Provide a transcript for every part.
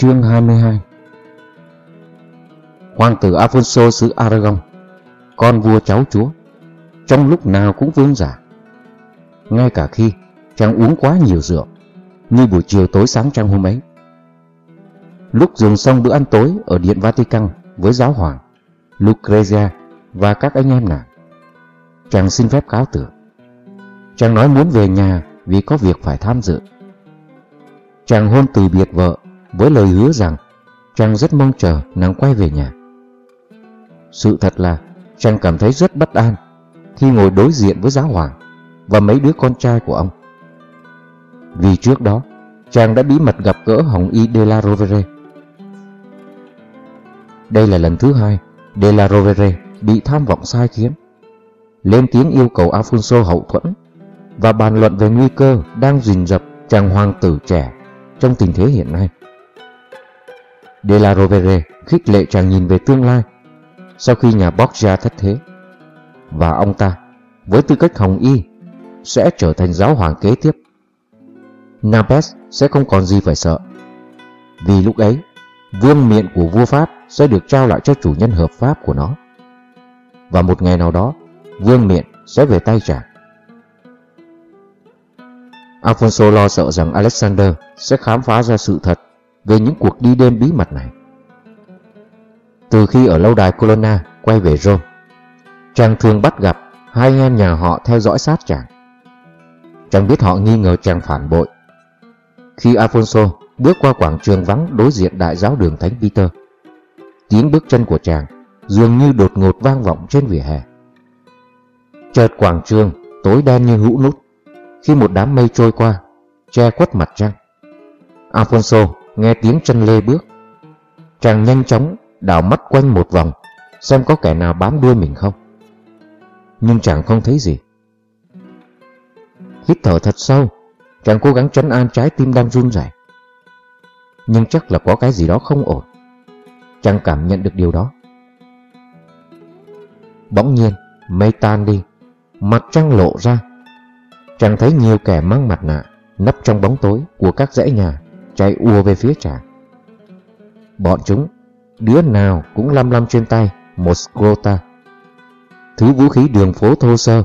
Chương 22 Hoàng tử Alfonso xứ Aragon, Con vua cháu chúa, Trong lúc nào cũng vương giả. Ngay cả khi chàng uống quá nhiều rượu, Như buổi chiều tối sáng trăng hôm ấy. Lúc dừng xong bữa ăn tối Ở Điện Vatican với giáo hoàng, Lucrezia và các anh em nàng, Chàng xin phép cáo từ Chàng nói muốn về nhà vì có việc phải tham dự. Chàng hôn từ biệt vợ với lời hứa rằng chàng rất mong chờ nàng quay về nhà. Sự thật là chàng cảm thấy rất bất an khi ngồi đối diện với giáo hoàng và mấy đứa con trai của ông. Vì trước đó, chàng đã bí mật gặp gỡ Hồng Y de la Rovere. Đây là lần thứ hai de la Rovere bị tham vọng sai khiến. Lên tiếng yêu cầu Alfonso hậu thuẫn và bàn luận về nguy cơ đang rình rập chàng hoàng tử trẻ trong tình thế hiện nay. De la Rovere khích lệ chàng nhìn về tương lai sau khi nhà Borgia thất thế. Và ông ta, với tư cách hồng y, sẽ trở thành giáo hoàng kế tiếp. Napes sẽ không còn gì phải sợ. Vì lúc ấy, vương miện của vua Pháp sẽ được trao lại cho chủ nhân hợp pháp của nó. Và một ngày nào đó, vương miện sẽ về tay chàng. Alfonso lo sợ rằng Alexander sẽ khám phá ra sự thật về những cuộc đi đêm bí mật này. Từ khi ở lâu đài Colonna quay về Rome, chàng thường bắt gặp hai anh em nhà họ theo dõi sát chàng. Chàng biết họ nghi ngờ chàng phản bội. Khi Alfonso bước qua quảng trường vắng đối diện đại giáo đường Thánh Peter, tiếng bước chân của chàng dường như đột ngột vang vọng trên vỉa hè. Chợt quảng trường tối đen như hũ nút khi một đám mây trôi qua, che khuất mặt trăng. Alfonso nghe tiếng chân lê bước. Chàng nhanh chóng đảo mắt quanh một vòng, xem có kẻ nào bám đuôi mình không. Nhưng chàng không thấy gì. Hít thở thật sâu, chàng cố gắng trấn an trái tim đang run rẩy. Nhưng chắc là có cái gì đó không ổn. Chàng cảm nhận được điều đó. Bỗng nhiên, mây tan đi, mặt trăng lộ ra. Chàng thấy nhiều kẻ mang mặt nạ, nấp trong bóng tối của các dãy nhà chạy ùa về phía chàng. Bọn chúng, đứa nào cũng lăm lăm trên tay một scrota. Thứ vũ khí đường phố thô sơ,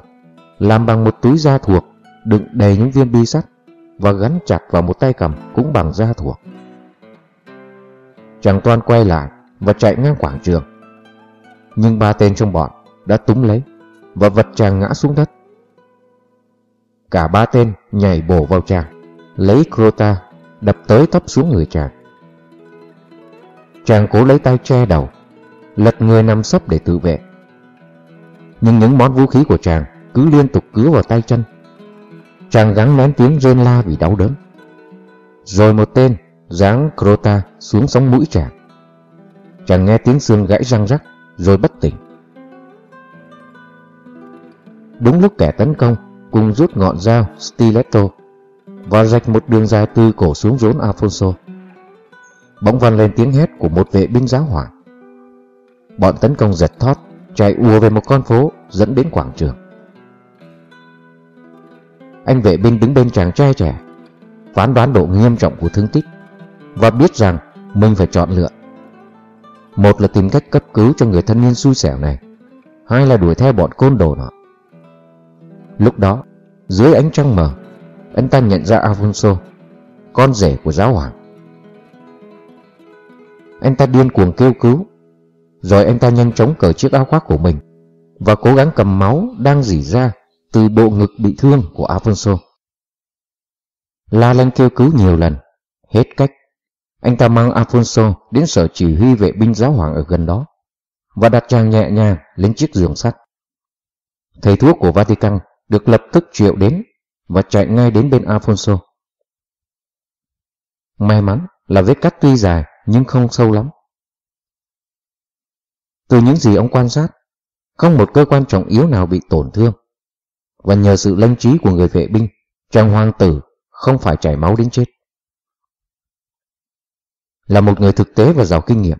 làm bằng một túi da thuộc, đựng đầy những viên bi sắt và gắn chặt vào một tay cầm cũng bằng da thuộc. Chàng toan quay lại và chạy ngang quảng trường. Nhưng ba tên trong bọn đã túm lấy và vật chàng ngã xuống đất. Cả ba tên nhảy bổ vào chàng, lấy Crota đập tới tấp xuống người chàng. Chàng cố lấy tay che đầu, lật người nằm sấp để tự vệ. Nhưng những món vũ khí của chàng cứ liên tục cứa vào tay chân. Chàng gắng nén tiếng rên la vì đau đớn. Rồi một tên giáng Crota xuống sóng mũi chàng. Chàng nghe tiếng xương gãy răng rắc rồi bất tỉnh. Đúng lúc kẻ tấn công cùng rút ngọn dao stiletto và rạch một đường dài từ cổ xuống rốn Alfonso. Bỗng vang lên tiếng hét của một vệ binh giáo hỏa. Bọn tấn công giật thót, chạy ùa về một con phố dẫn đến quảng trường. Anh vệ binh đứng bên chàng trai trẻ, phán đoán độ nghiêm trọng của thương tích và biết rằng mình phải chọn lựa. Một là tìm cách cấp cứu cho người thân niên xui xẻo này, hai là đuổi theo bọn côn đồ nọ. Lúc đó, dưới ánh trăng mờ, anh ta nhận ra Alfonso, con rể của giáo hoàng. Anh ta điên cuồng kêu cứu, rồi anh ta nhanh chóng cởi chiếc áo khoác của mình và cố gắng cầm máu đang dỉ ra từ bộ ngực bị thương của Alfonso. La lên kêu cứu nhiều lần, hết cách. Anh ta mang Alfonso đến sở chỉ huy vệ binh giáo hoàng ở gần đó và đặt chàng nhẹ nhàng lên chiếc giường sắt. Thầy thuốc của Vatican được lập tức triệu đến và chạy ngay đến bên Alfonso. May mắn là vết cắt tuy dài nhưng không sâu lắm. Từ những gì ông quan sát, không một cơ quan trọng yếu nào bị tổn thương. Và nhờ sự lanh trí của người vệ binh, chàng hoàng tử không phải chảy máu đến chết. Là một người thực tế và giàu kinh nghiệm,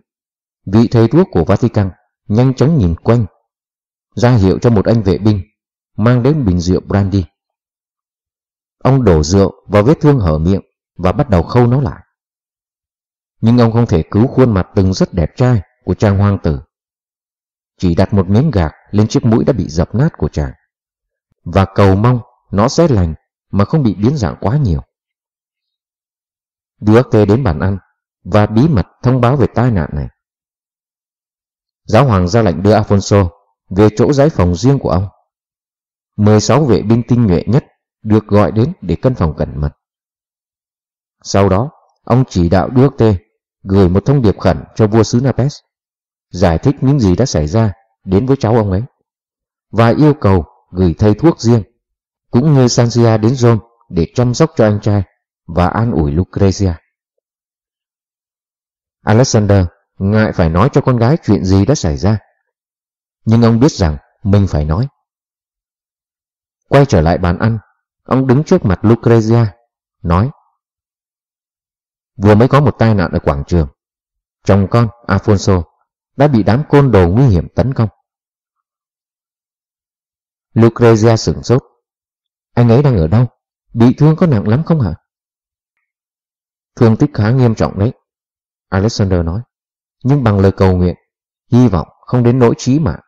vị thầy thuốc của Vatican nhanh chóng nhìn quanh, ra hiệu cho một anh vệ binh mang đến bình rượu brandy. Ông đổ rượu vào vết thương hở miệng và bắt đầu khâu nó lại. Nhưng ông không thể cứu khuôn mặt từng rất đẹp trai của chàng hoàng tử. Chỉ đặt một miếng gạc lên chiếc mũi đã bị dập nát của chàng. Và cầu mong nó sẽ lành mà không bị biến dạng quá nhiều. Duarte đến bàn ăn và bí mật thông báo về tai nạn này. Giáo hoàng ra lệnh đưa Afonso về chỗ giấy phòng riêng của ông. 16 vệ binh tinh nhuệ nhất được gọi đến để cân phòng cẩn mật. Sau đó, ông chỉ đạo Duarte gửi một thông điệp khẩn cho vua xứ Napes, giải thích những gì đã xảy ra đến với cháu ông ấy, và yêu cầu gửi thầy thuốc riêng, cũng như Sansia đến Rome để chăm sóc cho anh trai và an ủi Lucrezia. Alexander ngại phải nói cho con gái chuyện gì đã xảy ra, nhưng ông biết rằng mình phải nói. Quay trở lại bàn ăn, ông đứng trước mặt Lucrezia, nói Vừa mới có một tai nạn ở quảng trường. Chồng con, Afonso, đã bị đám côn đồ nguy hiểm tấn công. Lucrezia sửng sốt. Anh ấy đang ở đâu? Bị thương có nặng lắm không hả? Thương tích khá nghiêm trọng đấy, Alexander nói. Nhưng bằng lời cầu nguyện, hy vọng không đến nỗi trí mạng.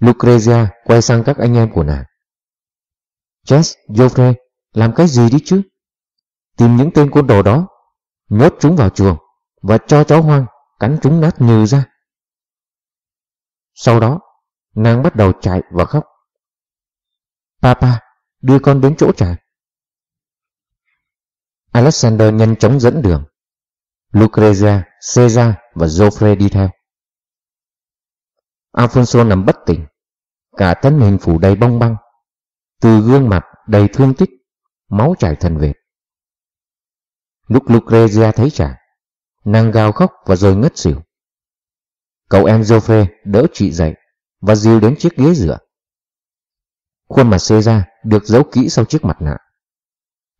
Lucrezia quay sang các anh em của nàng. Jess, Joffrey, làm cái gì đi chứ? Tìm những tên côn đồ đó, nhốt chúng vào chuồng và cho chó hoang cắn chúng nát nhừ ra. Sau đó, nàng bắt đầu chạy và khóc. Papa, đưa con đến chỗ trà. Alexander nhanh chóng dẫn đường. Lucrezia, Caesar và Joffre đi theo. Alfonso nằm bất tỉnh, cả thân hình phủ đầy bong băng, từ gương mặt đầy thương tích, máu chảy thần vệt. Lúc Lucrezia thấy chàng, nàng gào khóc và rồi ngất xỉu. Cậu em Joffre đỡ chị dậy và dìu đến chiếc ghế dựa. Khuôn mặt Caesar được giấu kỹ sau chiếc mặt nạ.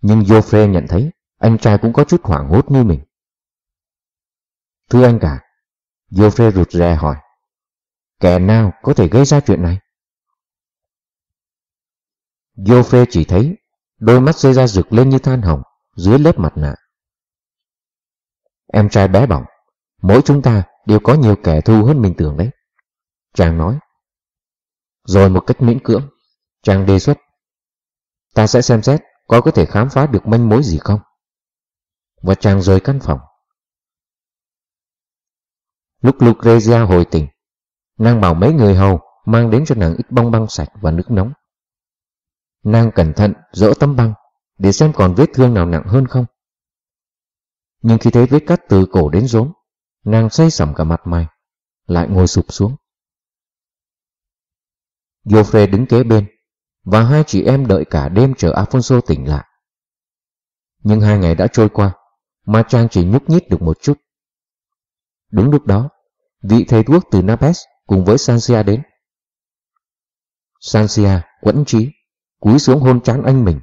Nhưng Joffre nhận thấy anh trai cũng có chút hoảng hốt như mình. Thưa anh cả, Joffre rụt rè hỏi, kẻ nào có thể gây ra chuyện này? Joffre chỉ thấy đôi mắt Caesar rực lên như than hồng dưới lớp mặt nạ. Em trai bé bỏng, mỗi chúng ta đều có nhiều kẻ thù hơn mình tưởng đấy. Chàng nói. Rồi một cách miễn cưỡng, chàng đề xuất. Ta sẽ xem xét có có thể khám phá được manh mối gì không. Và chàng rời căn phòng. Lúc Lucrezia hồi tỉnh, nàng bảo mấy người hầu mang đến cho nàng ít bong băng sạch và nước nóng. Nàng cẩn thận dỡ tấm băng để xem còn vết thương nào nặng hơn không. Nhưng khi thấy vết cắt từ cổ đến rốn, nàng say sẩm cả mặt mày, lại ngồi sụp xuống. Joffre đứng kế bên, và hai chị em đợi cả đêm chờ Alfonso tỉnh lại. Nhưng hai ngày đã trôi qua, mà Trang chỉ nhúc nhích được một chút. Đúng lúc đó, vị thầy thuốc từ Napes cùng với Sancia đến. Sancia quẫn trí, cúi xuống hôn chán anh mình,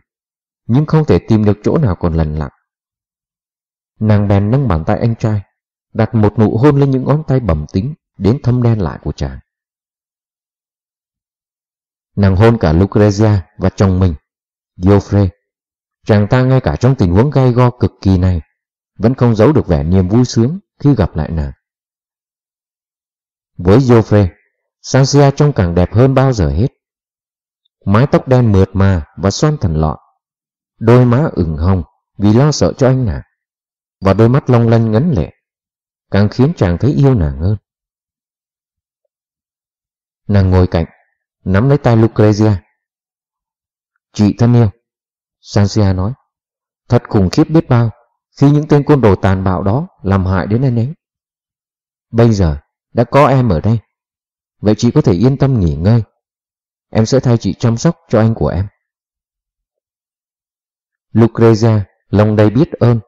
nhưng không thể tìm được chỗ nào còn lần lặng. Nàng bèn nâng bàn tay anh trai, đặt một nụ hôn lên những ngón tay bầm tính đến thâm đen lại của chàng. Nàng hôn cả Lucrezia và chồng mình, Geoffrey. Chàng ta ngay cả trong tình huống gai go cực kỳ này, vẫn không giấu được vẻ niềm vui sướng khi gặp lại nàng. Với Geoffrey, Sansia trông càng đẹp hơn bao giờ hết. Mái tóc đen mượt mà và xoăn thần lọ. Đôi má ửng hồng vì lo sợ cho anh nàng và đôi mắt long lanh ngấn lệ, càng khiến chàng thấy yêu nàng hơn. Nàng ngồi cạnh, nắm lấy tay Lucrezia. Chị thân yêu, Sansia nói, thật khủng khiếp biết bao khi những tên côn đồ tàn bạo đó làm hại đến anh ấy. Bây giờ, đã có em ở đây, vậy chị có thể yên tâm nghỉ ngơi. Em sẽ thay chị chăm sóc cho anh của em. Lucrezia lòng đầy biết ơn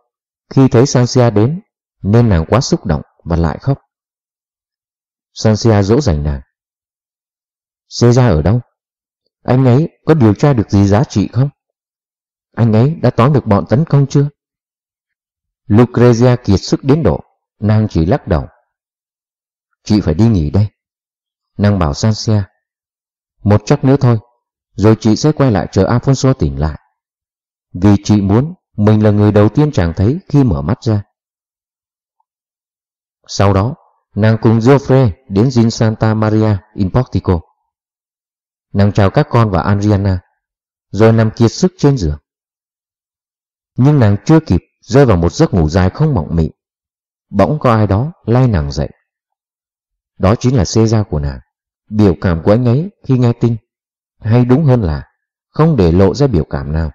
khi thấy Sancia đến, nên nàng quá xúc động và lại khóc. Sancia dỗ dành nàng. Caesar ở đâu? Anh ấy có điều tra được gì giá trị không? Anh ấy đã tóm được bọn tấn công chưa? Lucrezia kiệt sức đến độ, nàng chỉ lắc đầu. Chị phải đi nghỉ đây. Nàng bảo Sancia. Một chắc nữa thôi, rồi chị sẽ quay lại chờ Alfonso tỉnh lại. Vì chị muốn Mình là người đầu tiên chàng thấy khi mở mắt ra. Sau đó, nàng cùng Geoffrey đến Gin Santa Maria in Portico. Nàng chào các con và Adriana, rồi nằm kiệt sức trên giường. Nhưng nàng chưa kịp rơi vào một giấc ngủ dài không mộng mị. Bỗng có ai đó lay nàng dậy. Đó chính là xê của nàng. Biểu cảm của anh ấy khi nghe tin, hay đúng hơn là không để lộ ra biểu cảm nào.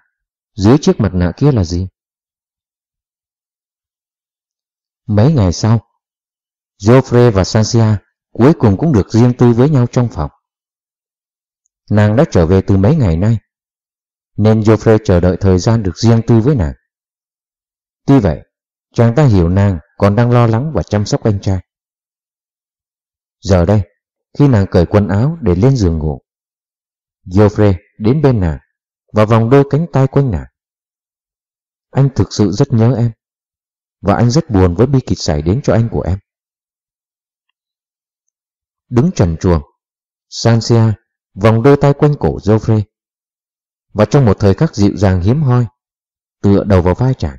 Dưới chiếc mặt nạ kia là gì? Mấy ngày sau, Geoffrey và Sansia cuối cùng cũng được riêng tư với nhau trong phòng. Nàng đã trở về từ mấy ngày nay, nên Geoffrey chờ đợi thời gian được riêng tư với nàng. Tuy vậy, chàng ta hiểu nàng còn đang lo lắng và chăm sóc anh trai. Giờ đây, khi nàng cởi quần áo để lên giường ngủ, Geoffrey đến bên nàng và vòng đôi cánh tay quanh nàng. Anh thực sự rất nhớ em, và anh rất buồn với bi kịch xảy đến cho anh của em. Đứng trần chuồng, Sansia vòng đôi tay quanh cổ Geoffrey, và trong một thời khắc dịu dàng hiếm hoi, tựa đầu vào vai chàng.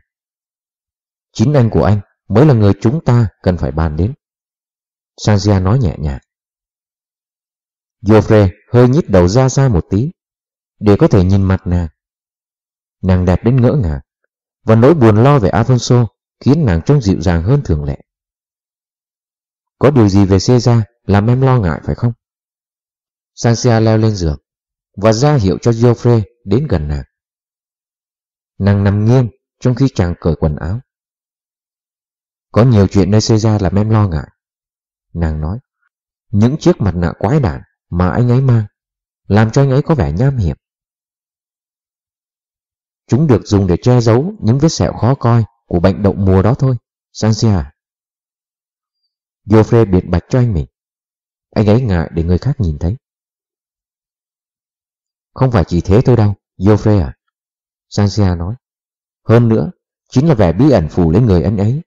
Chính anh của anh mới là người chúng ta cần phải bàn đến. Sanjia nói nhẹ nhàng. Joffre hơi nhích đầu ra xa một tí, để có thể nhìn mặt nàng. Nàng đẹp đến ngỡ ngàng, và nỗi buồn lo về Alfonso khiến nàng trông dịu dàng hơn thường lệ. Có điều gì về Caesar làm em lo ngại phải không? Sancia leo lên giường và ra hiệu cho Geoffrey đến gần nàng. Nàng nằm nghiêng trong khi chàng cởi quần áo. Có nhiều chuyện nơi Caesar làm em lo ngại. Nàng nói, những chiếc mặt nạ quái đản mà anh ấy mang, làm cho anh ấy có vẻ nham hiểm. Chúng được dùng để che giấu những vết sẹo khó coi của bệnh đậu mùa đó thôi, Sansia. Joffre biệt bạch cho anh mình. Anh ấy ngại để người khác nhìn thấy. Không phải chỉ thế thôi đâu, Joffre à. Sanxia nói. Hơn nữa, chính là vẻ bí ẩn phủ lên người anh ấy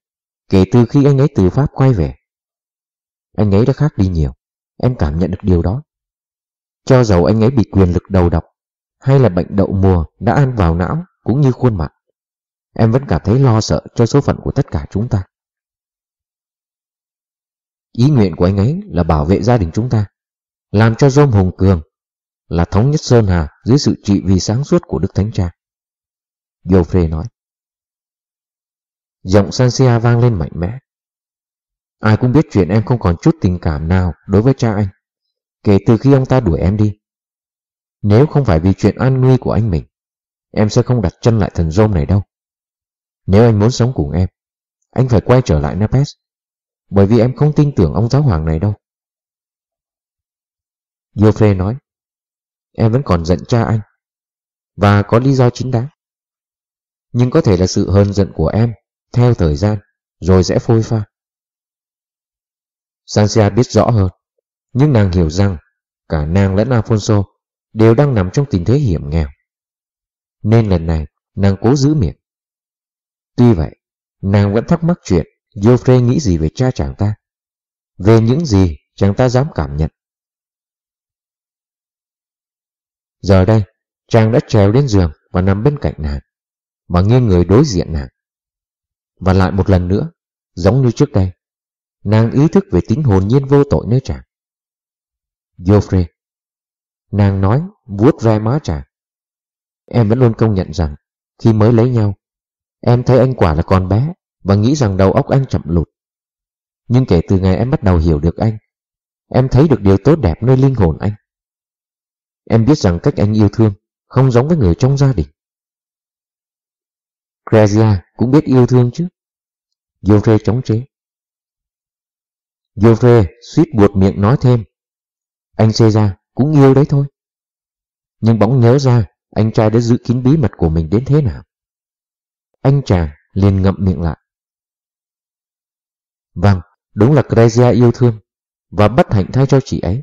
kể từ khi anh ấy từ Pháp quay về. Anh ấy đã khác đi nhiều, em cảm nhận được điều đó. Cho dầu anh ấy bị quyền lực đầu độc, hay là bệnh đậu mùa đã ăn vào não cũng như khuôn mặt, em vẫn cảm thấy lo sợ cho số phận của tất cả chúng ta. Ý nguyện của anh ấy là bảo vệ gia đình chúng ta, làm cho Dôm hùng cường, là thống nhất Sơn Hà dưới sự trị vì sáng suốt của Đức Thánh Cha. Geoffrey nói. Giọng Sansia vang lên mạnh mẽ. Ai cũng biết chuyện em không còn chút tình cảm nào đối với cha anh, kể từ khi ông ta đuổi em đi. Nếu không phải vì chuyện an nguy của anh mình, em sẽ không đặt chân lại thần rôm này đâu. Nếu anh muốn sống cùng em, anh phải quay trở lại Napes, bởi vì em không tin tưởng ông giáo hoàng này đâu. Geoffrey nói, em vẫn còn giận cha anh, và có lý do chính đáng. Nhưng có thể là sự hờn giận của em theo thời gian, rồi sẽ phôi pha. Sansia biết rõ hơn, nhưng nàng hiểu rằng cả nàng lẫn Alfonso đều đang nằm trong tình thế hiểm nghèo. Nên lần này, nàng cố giữ miệng. Tuy vậy, nàng vẫn thắc mắc chuyện Geoffrey nghĩ gì về cha chàng ta, về những gì chàng ta dám cảm nhận. Giờ đây, chàng đã trèo lên giường và nằm bên cạnh nàng, và nghiêng người đối diện nàng. Và lại một lần nữa, giống như trước đây, nàng ý thức về tính hồn nhiên vô tội nơi chàng. Geoffrey, nàng nói vuốt ve má chàng. Em vẫn luôn công nhận rằng, khi mới lấy nhau, em thấy anh quả là con bé và nghĩ rằng đầu óc anh chậm lụt. Nhưng kể từ ngày em bắt đầu hiểu được anh, em thấy được điều tốt đẹp nơi linh hồn anh. Em biết rằng cách anh yêu thương không giống với người trong gia đình. Grazia cũng biết yêu thương chứ. Geoffrey chống chế. Geoffrey suýt buột miệng nói thêm. Anh Caesar cũng yêu đấy thôi. Nhưng bỗng nhớ ra anh trai đã giữ kín bí mật của mình đến thế nào. Anh chàng liền ngậm miệng lại. Vâng, đúng là Grezia yêu thương và bất hạnh thay cho chị ấy.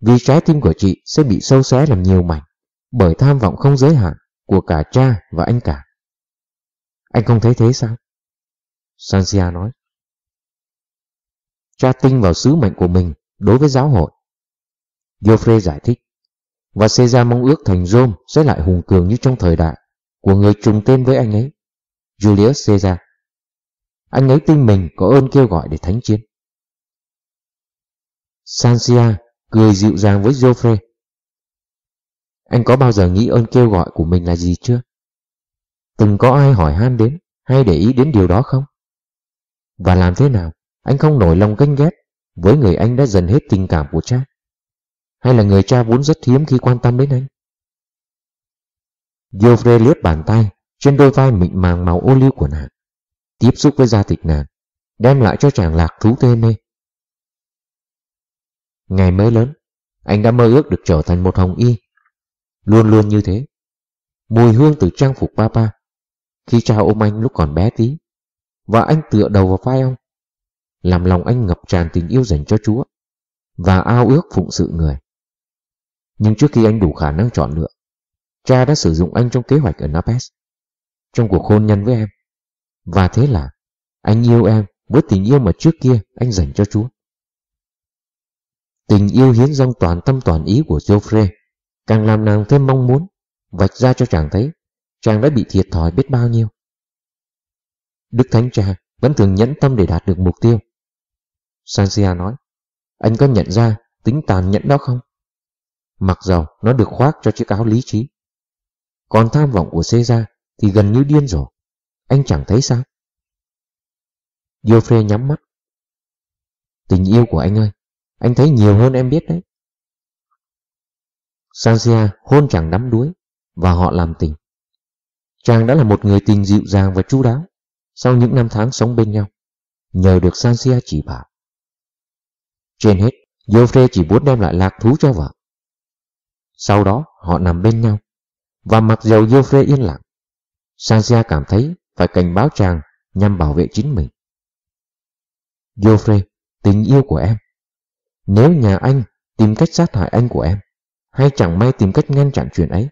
Vì trái tim của chị sẽ bị sâu xé làm nhiều mảnh bởi tham vọng không giới hạn của cả cha và anh cả. Anh không thấy thế sao? Sancia nói. Cha tin vào sứ mệnh của mình đối với giáo hội. Geoffrey giải thích. Và Caesar mong ước thành Rome sẽ lại hùng cường như trong thời đại của người trùng tên với anh ấy. Julius Caesar. Anh ấy tin mình có ơn kêu gọi để thánh chiến. Sancia cười dịu dàng với Geoffrey. Anh có bao giờ nghĩ ơn kêu gọi của mình là gì chưa? Từng có ai hỏi han đến hay để ý đến điều đó không? Và làm thế nào anh không nổi lòng ganh ghét với người anh đã dần hết tình cảm của cha? Hay là người cha vốn rất hiếm khi quan tâm đến anh? Geoffrey liếc bàn tay trên đôi vai mịn màng màu ô liu của nàng, tiếp xúc với da thịt nàng, đem lại cho chàng lạc thú tê mê. Ngày mới lớn, anh đã mơ ước được trở thành một hồng y. Luôn luôn như thế. Mùi hương từ trang phục papa, khi cha ôm anh lúc còn bé tí, và anh tựa đầu vào vai ông, làm lòng anh ngập tràn tình yêu dành cho Chúa, và ao ước phụng sự người. Nhưng trước khi anh đủ khả năng chọn lựa, cha đã sử dụng anh trong kế hoạch ở Napes, trong cuộc hôn nhân với em. Và thế là anh yêu em với tình yêu mà trước kia anh dành cho Chúa. Tình yêu hiến dâng toàn tâm toàn ý của Geoffrey càng làm nàng thêm mong muốn vạch ra cho chàng thấy chàng đã bị thiệt thòi biết bao nhiêu. Đức Thánh Cha vẫn thường nhẫn tâm để đạt được mục tiêu. Sancia nói, anh có nhận ra tính tàn nhẫn đó không? Mặc dầu nó được khoác cho chiếc áo lý trí. Còn tham vọng của Caesar thì gần như điên rồi. Anh chẳng thấy sao? Geoffrey nhắm mắt. Tình yêu của anh ơi, anh thấy nhiều hơn em biết đấy. Sansia hôn chàng đắm đuối và họ làm tình. Chàng đã là một người tình dịu dàng và chu đáo sau những năm tháng sống bên nhau, nhờ được Sansia chỉ bảo. Trên hết, Geoffrey chỉ muốn đem lại lạc thú cho vợ. Sau đó, họ nằm bên nhau, và mặc dầu Geoffrey yên lặng, Sansia cảm thấy phải cảnh báo chàng nhằm bảo vệ chính mình. Geoffrey, tình yêu của em, nếu nhà anh tìm cách sát hại anh của em, hay chẳng may tìm cách ngăn chặn chuyện ấy,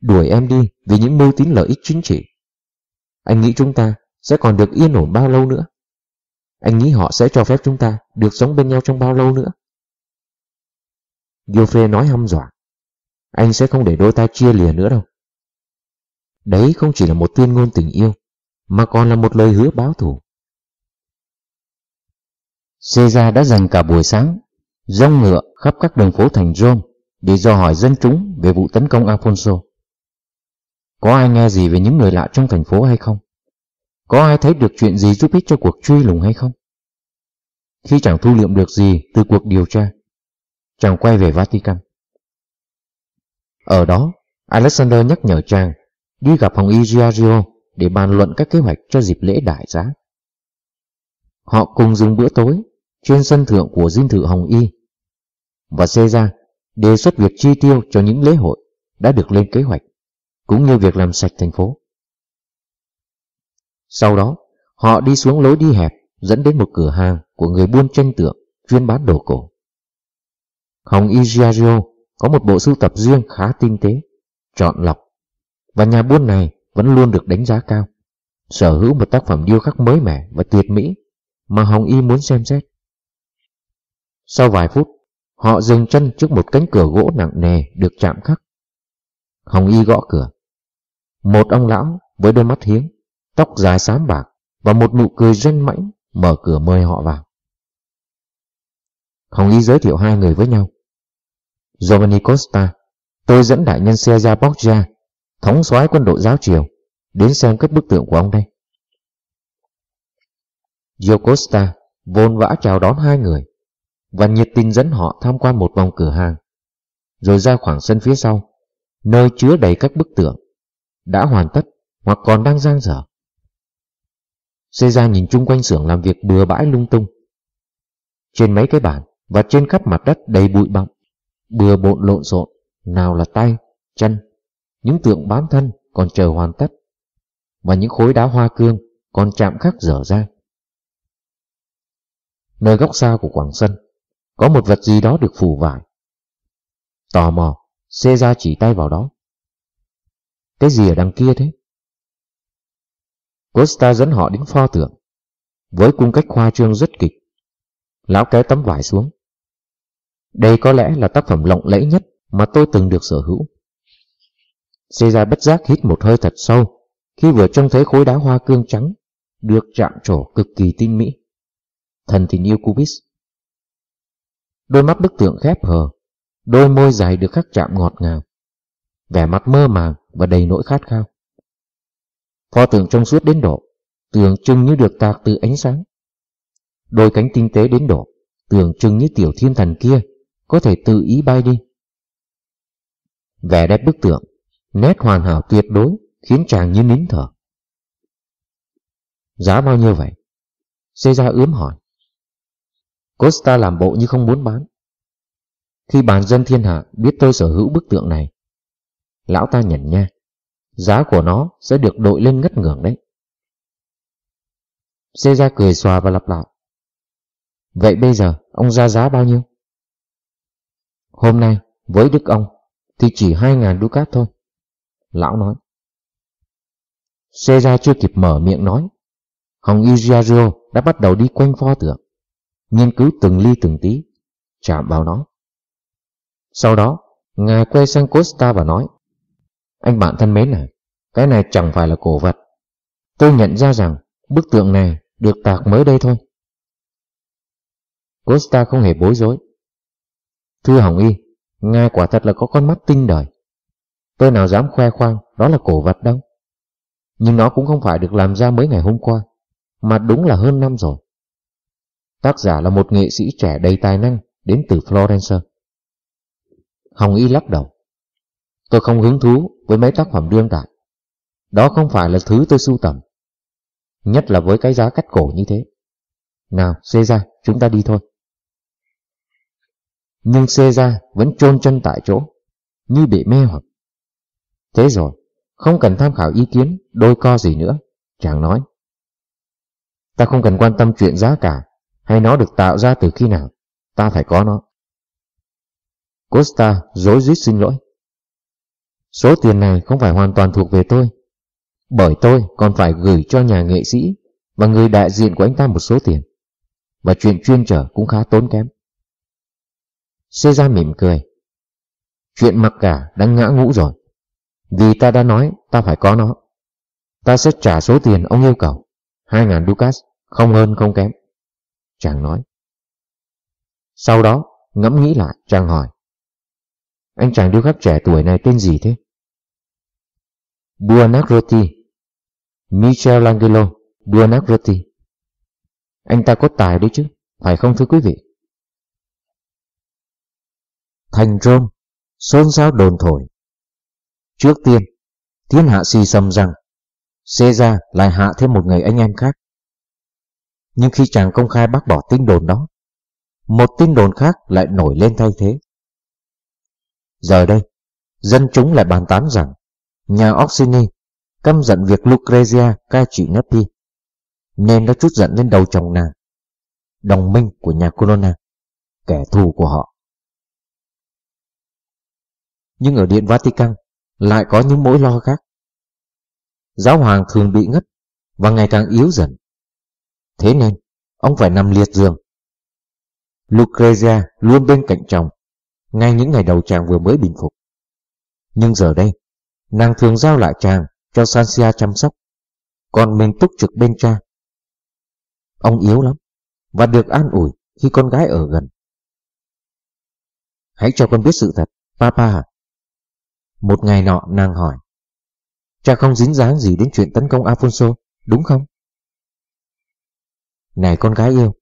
đuổi em đi vì những mưu tín lợi ích chính trị, anh nghĩ chúng ta sẽ còn được yên ổn bao lâu nữa? Anh nghĩ họ sẽ cho phép chúng ta được sống bên nhau trong bao lâu nữa? Geoffrey nói hăm dọa. Anh sẽ không để đôi ta chia lìa nữa đâu. Đấy không chỉ là một tuyên ngôn tình yêu, mà còn là một lời hứa báo thù. Caesar đã dành cả buổi sáng, rong ngựa khắp các đường phố thành Rome để dò hỏi dân chúng về vụ tấn công Alfonso. Có ai nghe gì về những người lạ trong thành phố hay không? Có ai thấy được chuyện gì giúp ích cho cuộc truy lùng hay không? Khi chẳng thu liệm được gì từ cuộc điều tra, chàng quay về Vatican. Ở đó, Alexander nhắc nhở Trang đi gặp Hồng Y Giorgio để bàn luận các kế hoạch cho dịp lễ đại giá. Họ cùng dùng bữa tối trên sân thượng của dinh thự Hồng Y. Và Caesar đề xuất việc chi tiêu cho những lễ hội đã được lên kế hoạch, cũng như việc làm sạch thành phố. Sau đó, họ đi xuống lối đi hẹp dẫn đến một cửa hàng của người buôn tranh tượng chuyên bán đồ cổ. Hồng Y Giorgio có một bộ sưu tập riêng khá tinh tế, chọn lọc, và nhà buôn này vẫn luôn được đánh giá cao, sở hữu một tác phẩm điêu khắc mới mẻ và tuyệt mỹ mà Hồng Y muốn xem xét. Sau vài phút, họ dừng chân trước một cánh cửa gỗ nặng nề được chạm khắc. Hồng Y gõ cửa. Một ông lão với đôi mắt hiếng, tóc dài xám bạc và một nụ cười ranh mãnh mở cửa mời họ vào. Hồng Y giới thiệu hai người với nhau. Giovanni Costa, tôi dẫn đại nhân Caesar Borgia, thống soái quân đội giáo triều, đến xem các bức tượng của ông đây. Gio Costa vốn vã chào đón hai người và nhiệt tình dẫn họ tham quan một vòng cửa hàng, rồi ra khoảng sân phía sau, nơi chứa đầy các bức tượng, đã hoàn tất hoặc còn đang giang dở. Caesar nhìn chung quanh xưởng làm việc bừa bãi lung tung. Trên mấy cái bàn và trên khắp mặt đất đầy bụi bặm, bừa bộn lộn xộn, nào là tay, chân, những tượng bán thân còn chờ hoàn tất, và những khối đá hoa cương còn chạm khắc dở ra Nơi góc xa của quảng sân, có một vật gì đó được phủ vải. Tò mò, Caesar chỉ tay vào đó. Cái gì ở đằng kia thế? Costa dẫn họ đến pho tượng. Với cung cách khoa trương rất kịch. Lão kéo tấm vải xuống. Đây có lẽ là tác phẩm lộng lẫy nhất mà tôi từng được sở hữu. Caesar bất giác hít một hơi thật sâu khi vừa trông thấy khối đá hoa cương trắng được chạm trổ cực kỳ tinh mỹ. Thần tình yêu Cubis. Đôi mắt bức tượng khép hờ, đôi môi dài được khắc chạm ngọt ngào, vẻ mặt mơ màng và đầy nỗi khát khao. Pho tượng trong suốt đến độ, tưởng chừng như được tạc từ ánh sáng. Đôi cánh tinh tế đến độ, tưởng chừng như tiểu thiên thần kia có thể tự ý bay đi. Vẻ đẹp bức tượng, nét hoàn hảo tuyệt đối khiến chàng như nín thở. Giá bao nhiêu vậy? Caesar ướm hỏi. Costa làm bộ như không muốn bán. Khi bàn dân thiên hạ biết tôi sở hữu bức tượng này, lão ta nhận nha, giá của nó sẽ được đội lên ngất ngưỡng đấy. Caesar cười xòa và lặp lại. Vậy bây giờ ông ra giá bao nhiêu? Hôm nay, với đức ông, thì chỉ hai ngàn ducat thôi. Lão nói. seja chưa kịp mở miệng nói. Hồng Igiario đã bắt đầu đi quanh pho tượng, nghiên cứu từng ly từng tí, chạm vào nó. Sau đó, ngài quay sang Costa và nói, Anh bạn thân mến này, cái này chẳng phải là cổ vật. Tôi nhận ra rằng bức tượng này được tạc mới đây thôi. Costa không hề bối rối. Thưa Hồng Y, ngài quả thật là có con mắt tinh đời. Tôi nào dám khoe khoang đó là cổ vật đâu. Nhưng nó cũng không phải được làm ra mấy ngày hôm qua, mà đúng là hơn năm rồi. Tác giả là một nghệ sĩ trẻ đầy tài năng đến từ Florence. Hồng Y lắc đầu. Tôi không hứng thú với mấy tác phẩm đương đại. Đó không phải là thứ tôi sưu tầm. Nhất là với cái giá cắt cổ như thế. Nào, xê ra, chúng ta đi thôi. Nhưng xê ra vẫn chôn chân tại chỗ, như bị mê hoặc. Thế rồi, không cần tham khảo ý kiến đôi co gì nữa, chàng nói. Ta không cần quan tâm chuyện giá cả, hay nó được tạo ra từ khi nào, ta phải có nó. Costa dối rít xin lỗi. Số tiền này không phải hoàn toàn thuộc về tôi, bởi tôi còn phải gửi cho nhà nghệ sĩ và người đại diện của anh ta một số tiền, và chuyện chuyên trở cũng khá tốn kém xê ra mỉm cười. Chuyện mặc cả đã ngã ngũ rồi, vì ta đã nói ta phải có nó. Ta sẽ trả số tiền ông yêu cầu, 2.000 ducats, không hơn không kém. Chàng nói. Sau đó, ngẫm nghĩ lại, chàng hỏi. Anh chàng điêu khắc trẻ tuổi này tên gì thế? Buonarroti Michelangelo Buonarroti Anh ta có tài đấy chứ, phải không thưa quý vị? Thành Rome, xôn xao đồn thổi. Trước tiên, thiên hạ xì xầm rằng Caesar lại hạ thêm một người anh em khác. Nhưng khi chàng công khai bác bỏ tin đồn đó, một tin đồn khác lại nổi lên thay thế. Giờ đây, dân chúng lại bàn tán rằng nhà Orsini căm giận việc Lucrezia cai trị Neppi, nên đã chút giận lên đầu chồng nàng, đồng minh của nhà Corona, kẻ thù của họ. Nhưng ở Điện Vatican lại có những mối lo khác. Giáo hoàng thường bị ngất và ngày càng yếu dần. Thế nên, ông phải nằm liệt giường. Lucrezia luôn bên cạnh chồng ngay những ngày đầu chàng vừa mới bình phục. Nhưng giờ đây, nàng thường giao lại chàng cho Sancia chăm sóc, còn mình túc trực bên cha. Ông yếu lắm, và được an ủi khi con gái ở gần. Hãy cho con biết sự thật, Papa hả? Một ngày nọ nàng hỏi, cha không dính dáng gì đến chuyện tấn công Alfonso, đúng không? Này con gái yêu,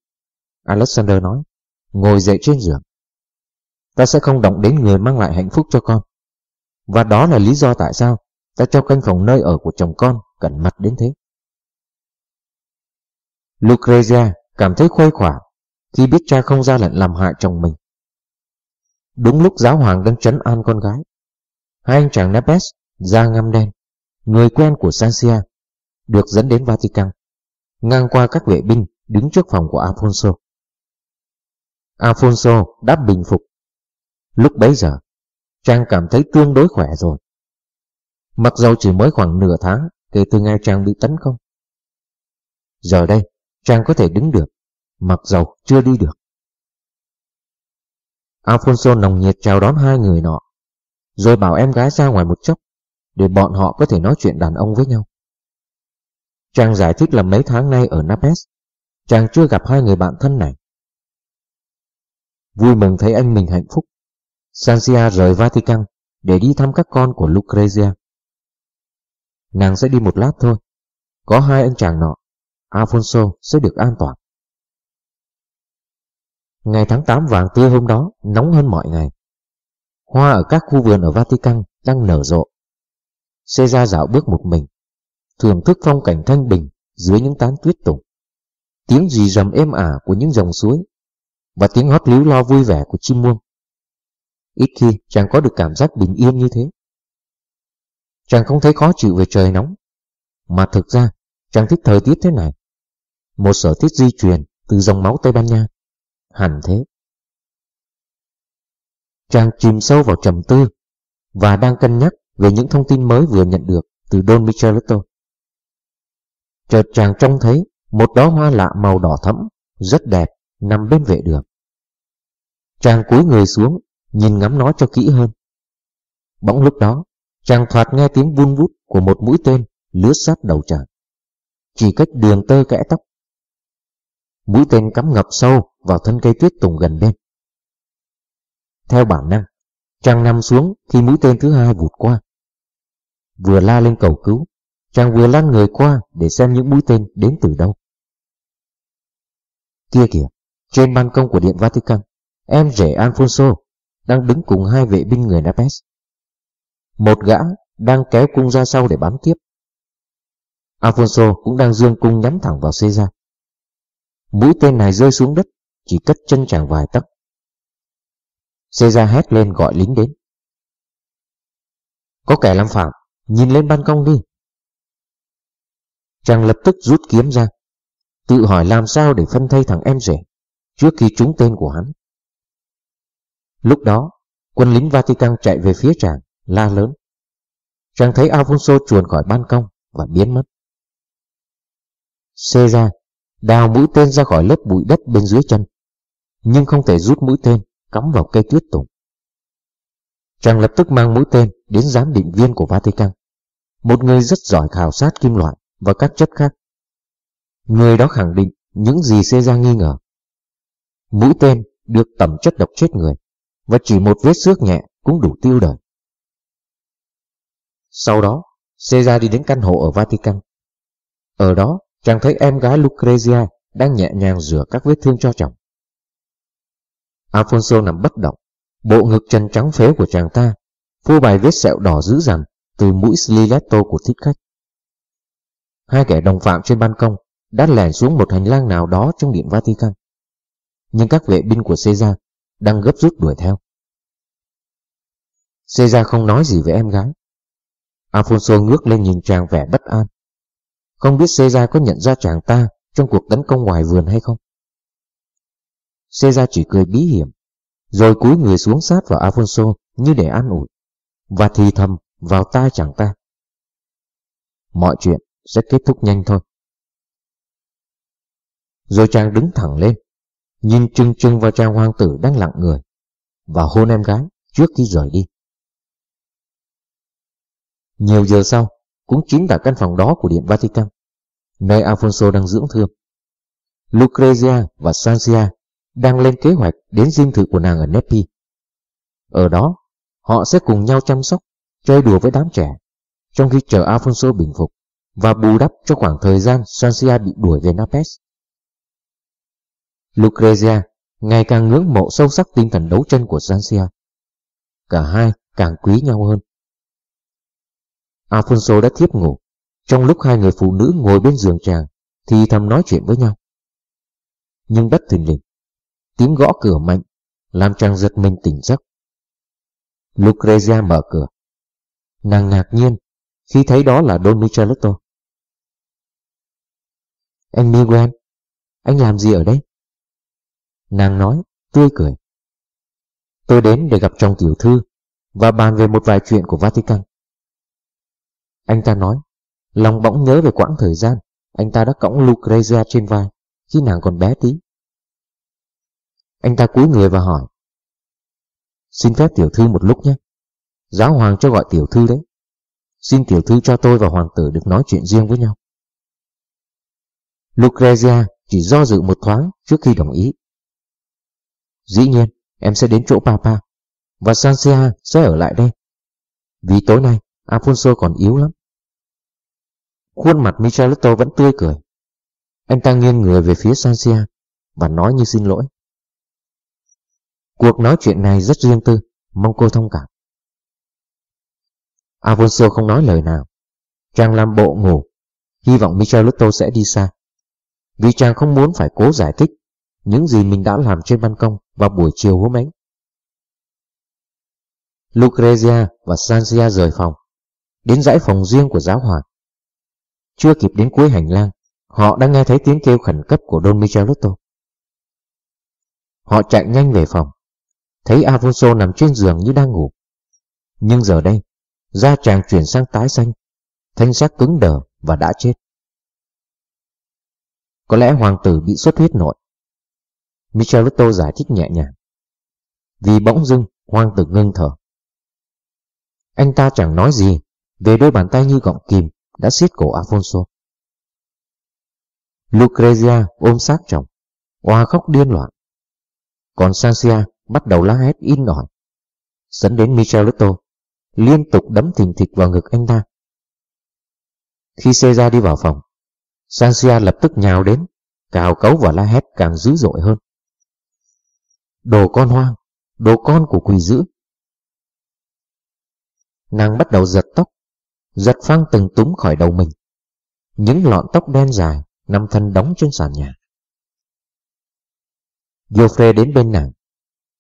Alexander nói, ngồi dậy trên giường ta sẽ không động đến người mang lại hạnh phúc cho con. Và đó là lý do tại sao ta cho canh phòng nơi ở của chồng con cẩn mật đến thế. Lucrezia cảm thấy khuây khỏa khi biết cha không ra lệnh làm hại chồng mình. Đúng lúc giáo hoàng đang trấn an con gái, hai anh chàng Nepes da ngăm đen, người quen của Sancia, được dẫn đến Vatican, ngang qua các vệ binh đứng trước phòng của Alfonso. Alfonso đã bình phục Lúc bấy giờ, Trang cảm thấy tương đối khỏe rồi. Mặc dầu chỉ mới khoảng nửa tháng kể từ ngày Trang bị tấn công. Giờ đây, Trang có thể đứng được, mặc dầu chưa đi được. Alfonso nồng nhiệt chào đón hai người nọ, rồi bảo em gái ra ngoài một chốc, để bọn họ có thể nói chuyện đàn ông với nhau. Chàng giải thích là mấy tháng nay ở Naples, chàng chưa gặp hai người bạn thân này. Vui mừng thấy anh mình hạnh phúc, Sancia rời Vatican để đi thăm các con của Lucrezia. Nàng sẽ đi một lát thôi. Có hai anh chàng nọ, Alfonso sẽ được an toàn. Ngày tháng 8 vàng tươi hôm đó nóng hơn mọi ngày. Hoa ở các khu vườn ở Vatican đang nở rộ. Caesar dạo bước một mình, thưởng thức phong cảnh thanh bình dưới những tán tuyết tùng. Tiếng rì rầm êm ả của những dòng suối và tiếng hót líu lo vui vẻ của chim muông. Ít khi chàng có được cảm giác bình yên như thế. Chàng không thấy khó chịu về trời nóng, mà thực ra chàng thích thời tiết thế này. Một sở thích di truyền từ dòng máu Tây Ban Nha. Hẳn thế. Chàng chìm sâu vào trầm tư và đang cân nhắc về những thông tin mới vừa nhận được từ Don Micheletto. Chợt chàng trông thấy một đóa hoa lạ màu đỏ thẫm, rất đẹp, nằm bên vệ đường. Chàng cúi người xuống, nhìn ngắm nó cho kỹ hơn. Bỗng lúc đó, chàng thoạt nghe tiếng vun vút của một mũi tên lướt sát đầu chàng. Chỉ cách đường tơ kẽ tóc. Mũi tên cắm ngập sâu vào thân cây tuyết tùng gần bên. Theo bản năng, chàng nằm xuống khi mũi tên thứ hai vụt qua. Vừa la lên cầu cứu, chàng vừa lăn người qua để xem những mũi tên đến từ đâu. Kia kìa, trên ban công của Điện Vatican, em rể Alfonso đang đứng cùng hai vệ binh người Napes. Một gã đang kéo cung ra sau để bắn tiếp. Alfonso cũng đang dương cung nhắm thẳng vào Caesar. Mũi tên này rơi xuống đất, chỉ cất chân chàng vài tấc. Caesar hét lên gọi lính đến. Có kẻ làm phạm, nhìn lên ban công đi. Chàng lập tức rút kiếm ra, tự hỏi làm sao để phân thay thằng em rể trước khi trúng tên của hắn. Lúc đó, quân lính Vatican chạy về phía chàng, la lớn. Chàng thấy Alfonso chuồn khỏi ban công và biến mất. Caesar đào mũi tên ra khỏi lớp bụi đất bên dưới chân, nhưng không thể rút mũi tên cắm vào cây tuyết tùng. Chàng lập tức mang mũi tên đến giám định viên của Vatican, một người rất giỏi khảo sát kim loại và các chất khác. Người đó khẳng định những gì Caesar nghi ngờ. Mũi tên được tẩm chất độc chết người, và chỉ một vết xước nhẹ cũng đủ tiêu đời. Sau đó, Caesar đi đến căn hộ ở Vatican. Ở đó, chàng thấy em gái Lucrezia đang nhẹ nhàng rửa các vết thương cho chồng. Alfonso nằm bất động, bộ ngực chân trắng phế của chàng ta, phô bài vết sẹo đỏ dữ dằn từ mũi Sliletto của thích khách. Hai kẻ đồng phạm trên ban công đã lẻn xuống một hành lang nào đó trong điện Vatican. Nhưng các vệ binh của Caesar đang gấp rút đuổi theo. Caesar không nói gì với em gái. Alfonso ngước lên nhìn chàng vẻ bất an. Không biết Caesar có nhận ra chàng ta trong cuộc tấn công ngoài vườn hay không? Caesar chỉ cười bí hiểm, rồi cúi người xuống sát vào Alfonso như để an ủi, và thì thầm vào tai chàng ta. Mọi chuyện sẽ kết thúc nhanh thôi. Rồi chàng đứng thẳng lên, nhìn trưng trưng vào chàng hoàng tử đang lặng người, và hôn em gái trước khi rời đi. Nhiều giờ sau, cũng chính tại căn phòng đó của Điện Vatican, nơi Alfonso đang dưỡng thương. Lucrezia và Sancia đang lên kế hoạch đến dinh thự của nàng ở Nepi. Ở đó, họ sẽ cùng nhau chăm sóc, chơi đùa với đám trẻ, trong khi chờ Alfonso bình phục và bù đắp cho khoảng thời gian Sancia bị đuổi về Naples. Lucrezia ngày càng ngưỡng mộ sâu sắc tinh thần đấu tranh của Sancia. Cả hai càng quý nhau hơn. Alfonso đã thiếp ngủ, trong lúc hai người phụ nữ ngồi bên giường chàng thì thầm nói chuyện với nhau. Nhưng bất thình lình, tiếng gõ cửa mạnh làm chàng giật mình tỉnh giấc. Lucrezia mở cửa. Nàng ngạc nhiên khi thấy đó là Don Michelotto. Anh Miguel, anh làm gì ở đây? Nàng nói, tươi cười. Tôi đến để gặp chồng tiểu thư và bàn về một vài chuyện của Vatican. Anh ta nói, lòng bỗng nhớ về quãng thời gian anh ta đã cõng Lucrezia trên vai khi nàng còn bé tí. Anh ta cúi người và hỏi, Xin phép tiểu thư một lúc nhé. Giáo hoàng cho gọi tiểu thư đấy. Xin tiểu thư cho tôi và hoàng tử được nói chuyện riêng với nhau. Lucrezia chỉ do dự một thoáng trước khi đồng ý. Dĩ nhiên, em sẽ đến chỗ Papa, và Sancia sẽ ở lại đây. Vì tối nay, Alfonso còn yếu lắm. Khuôn mặt Michelotto vẫn tươi cười. Anh ta nghiêng người về phía Sancia và nói như xin lỗi. Cuộc nói chuyện này rất riêng tư, mong cô thông cảm. Alfonso không nói lời nào. Chàng làm bộ ngủ, hy vọng Michelotto sẽ đi xa. Vì chàng không muốn phải cố giải thích những gì mình đã làm trên ban công vào buổi chiều hôm ấy. Lucrezia và Sanzia rời phòng, đến dãy phòng riêng của giáo hoàng. Chưa kịp đến cuối hành lang, họ đã nghe thấy tiếng kêu khẩn cấp của Don Michelotto. Họ chạy nhanh về phòng, thấy Alfonso nằm trên giường như đang ngủ. Nhưng giờ đây, da chàng chuyển sang tái xanh, thanh xác cứng đờ và đã chết. Có lẽ hoàng tử bị xuất huyết nội. Michelotto giải thích nhẹ nhàng. Vì bỗng dưng, hoàng tử ngưng thở. Anh ta chẳng nói gì về đôi bàn tay như gọng kìm đã siết cổ Alfonso. Lucrezia ôm xác chồng, oa khóc điên loạn. Còn Sancia bắt đầu la hét in ỏi, dẫn đến Michelotto, liên tục đấm thình thịch vào ngực anh ta. Khi Seja đi vào phòng, Sancia lập tức nhào đến, cào cấu và la hét càng dữ dội hơn. Đồ con hoang, đồ con của quỷ dữ. Nàng bắt đầu giật tóc, giật phăng từng túm khỏi đầu mình. Những lọn tóc đen dài nằm thân đóng trên sàn nhà. Joffre đến bên nàng,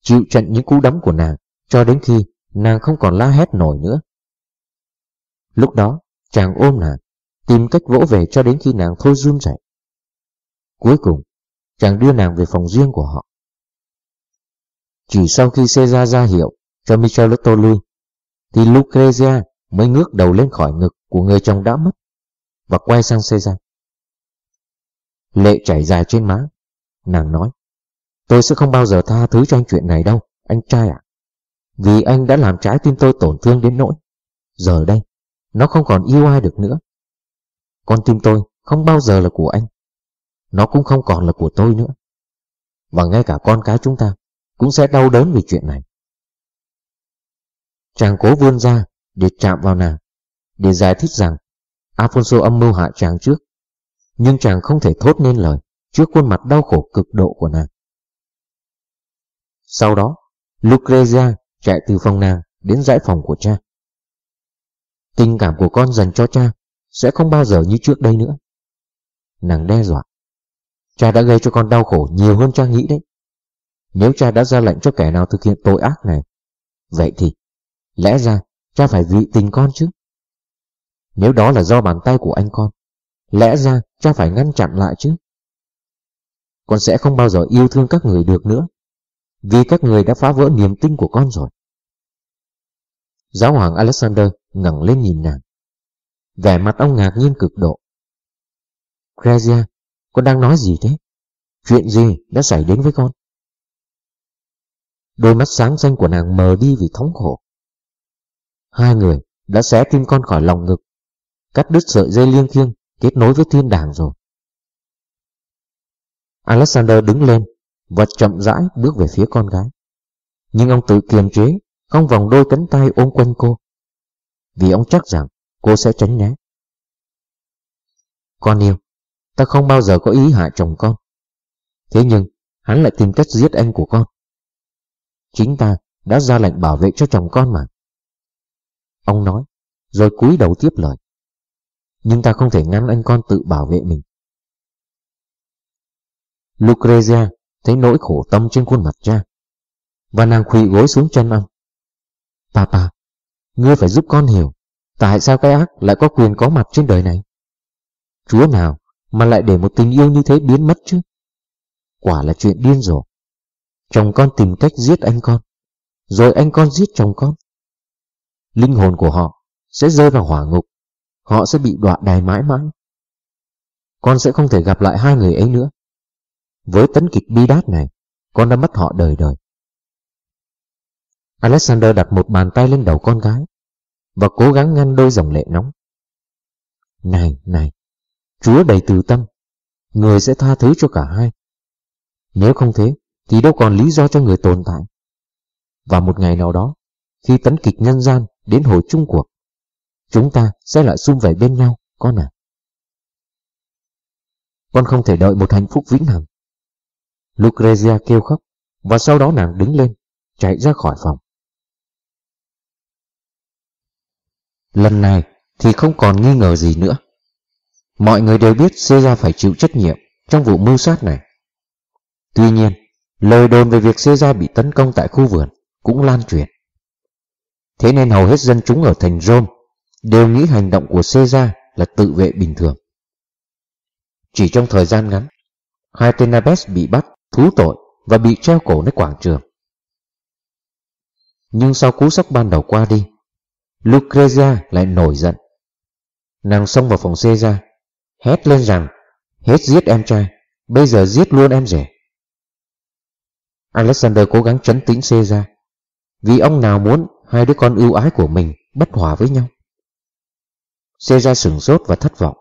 chịu trận những cú đấm của nàng cho đến khi nàng không còn la hét nổi nữa. Lúc đó, chàng ôm nàng, tìm cách vỗ về cho đến khi nàng thôi run rẩy. Cuối cùng, chàng đưa nàng về phòng riêng của họ. Chỉ sau khi Caesar ra hiệu cho Michelotto lui, thì Lucrezia mới ngước đầu lên khỏi ngực của người chồng đã mất và quay sang Caesar. Lệ chảy dài trên má, nàng nói, tôi sẽ không bao giờ tha thứ cho anh chuyện này đâu, anh trai ạ. Vì anh đã làm trái tim tôi tổn thương đến nỗi. Giờ đây, nó không còn yêu ai được nữa. Con tim tôi không bao giờ là của anh. Nó cũng không còn là của tôi nữa. Và ngay cả con cái chúng ta cũng sẽ đau đớn vì chuyện này. Chàng cố vươn ra để chạm vào nàng, để giải thích rằng Alfonso âm mưu hạ chàng trước. Nhưng chàng không thể thốt nên lời trước khuôn mặt đau khổ cực độ của nàng. Sau đó, Lucrezia chạy từ phòng nàng đến dãy phòng của cha. Tình cảm của con dành cho cha sẽ không bao giờ như trước đây nữa. Nàng đe dọa. Cha đã gây cho con đau khổ nhiều hơn cha nghĩ đấy. Nếu cha đã ra lệnh cho kẻ nào thực hiện tội ác này, vậy thì, lẽ ra cha phải vị tình con chứ. Nếu đó là do bàn tay của anh con, lẽ ra cha phải ngăn chặn lại chứ. Con sẽ không bao giờ yêu thương các người được nữa, vì các người đã phá vỡ niềm tin của con rồi. Giáo hoàng Alexander ngẩng lên nhìn nàng. Vẻ mặt ông ngạc nhiên cực độ. Grazia, con đang nói gì thế? Chuyện gì đã xảy đến với con? Đôi mắt sáng xanh của nàng mờ đi vì thống khổ. Hai người đã xé tim con khỏi lòng ngực, cắt đứt sợi dây liêng thiêng kết nối với thiên đàng rồi. Alexander đứng lên và chậm rãi bước về phía con gái. Nhưng ông tự kiềm chế, không vòng đôi cánh tay ôm quanh cô. Vì ông chắc rằng cô sẽ tránh né. Con yêu, ta không bao giờ có ý hại chồng con. Thế nhưng, hắn lại tìm cách giết anh của con. Chính ta đã ra lệnh bảo vệ cho chồng con mà. Ông nói, rồi cúi đầu tiếp lời. Nhưng ta không thể ngăn anh con tự bảo vệ mình. Lucrezia thấy nỗi khổ tâm trên khuôn mặt cha, và nàng quỳ gối xuống chân ông. Papa, ngươi phải giúp con hiểu, tại sao cái ác lại có quyền có mặt trên đời này? Chúa nào mà lại để một tình yêu như thế biến mất chứ? Quả là chuyện điên rồ. Chồng con tìm cách giết anh con, rồi anh con giết chồng con. Linh hồn của họ sẽ rơi vào hỏa ngục, họ sẽ bị đọa đài mãi mãi. Con sẽ không thể gặp lại hai người ấy nữa. Với tấn kịch bi đát này, con đã mất họ đời đời. Alexander đặt một bàn tay lên đầu con gái và cố gắng ngăn đôi dòng lệ nóng. Này, này, Chúa đầy từ tâm, người sẽ tha thứ cho cả hai. Nếu không thế, thì đâu còn lý do cho người tồn tại. Và một ngày nào đó, khi tấn kịch nhân gian đến hồi chung cuộc, chúng ta sẽ lại xung vầy bên nhau, con à. Con không thể đợi một hạnh phúc vĩnh hằng. Lucrezia kêu khóc, và sau đó nàng đứng lên, chạy ra khỏi phòng. Lần này thì không còn nghi ngờ gì nữa. Mọi người đều biết Caesar phải chịu trách nhiệm trong vụ mưu sát này. Tuy nhiên, lời đồn về việc Caesar bị tấn công tại khu vườn cũng lan truyền. Thế nên hầu hết dân chúng ở thành Rome đều nghĩ hành động của Caesar là tự vệ bình thường. Chỉ trong thời gian ngắn, hai tên Nabes bị bắt, thú tội và bị treo cổ nơi quảng trường. Nhưng sau cú sốc ban đầu qua đi, Lucrezia lại nổi giận. Nàng xông vào phòng Caesar, hét lên rằng hết giết em trai, bây giờ giết luôn em rể. Alexander cố gắng trấn tĩnh Caesar, vì ông nào muốn hai đứa con ưu ái của mình bất hòa với nhau. Caesar sửng sốt và thất vọng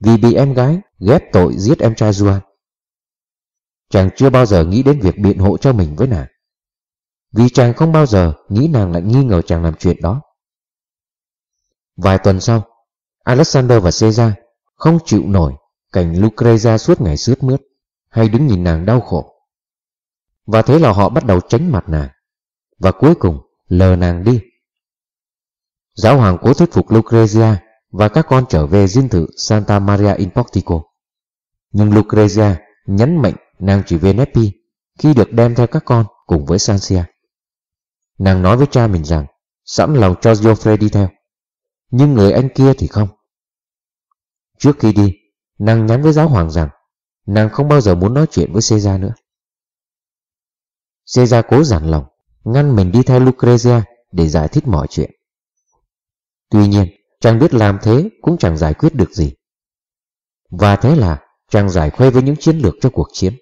vì bị em gái ghép tội giết em trai Juan. Chàng chưa bao giờ nghĩ đến việc biện hộ cho mình với nàng, vì chàng không bao giờ nghĩ nàng lại nghi ngờ chàng làm chuyện đó. Vài tuần sau, Alexander và Caesar không chịu nổi cảnh Lucrezia suốt ngày sướt mướt hay đứng nhìn nàng đau khổ. Và thế là họ bắt đầu tránh mặt nàng và cuối cùng lờ nàng đi. Giáo hoàng cố thuyết phục Lucrezia và các con trở về dinh thự Santa Maria in Portico. Nhưng Lucrezia nhấn mạnh nàng chỉ về Nepi khi được đem theo các con cùng với Sansia. Nàng nói với cha mình rằng sẵn lòng cho Geoffrey đi theo, nhưng người anh kia thì không. Trước khi đi, nàng nhắn với giáo hoàng rằng nàng không bao giờ muốn nói chuyện với Caesar nữa. Caesar cố giản lòng, ngăn mình đi theo Lucrezia để giải thích mọi chuyện. Tuy nhiên, chàng biết làm thế cũng chẳng giải quyết được gì. Và thế là chàng giải khuây với những chiến lược cho cuộc chiến.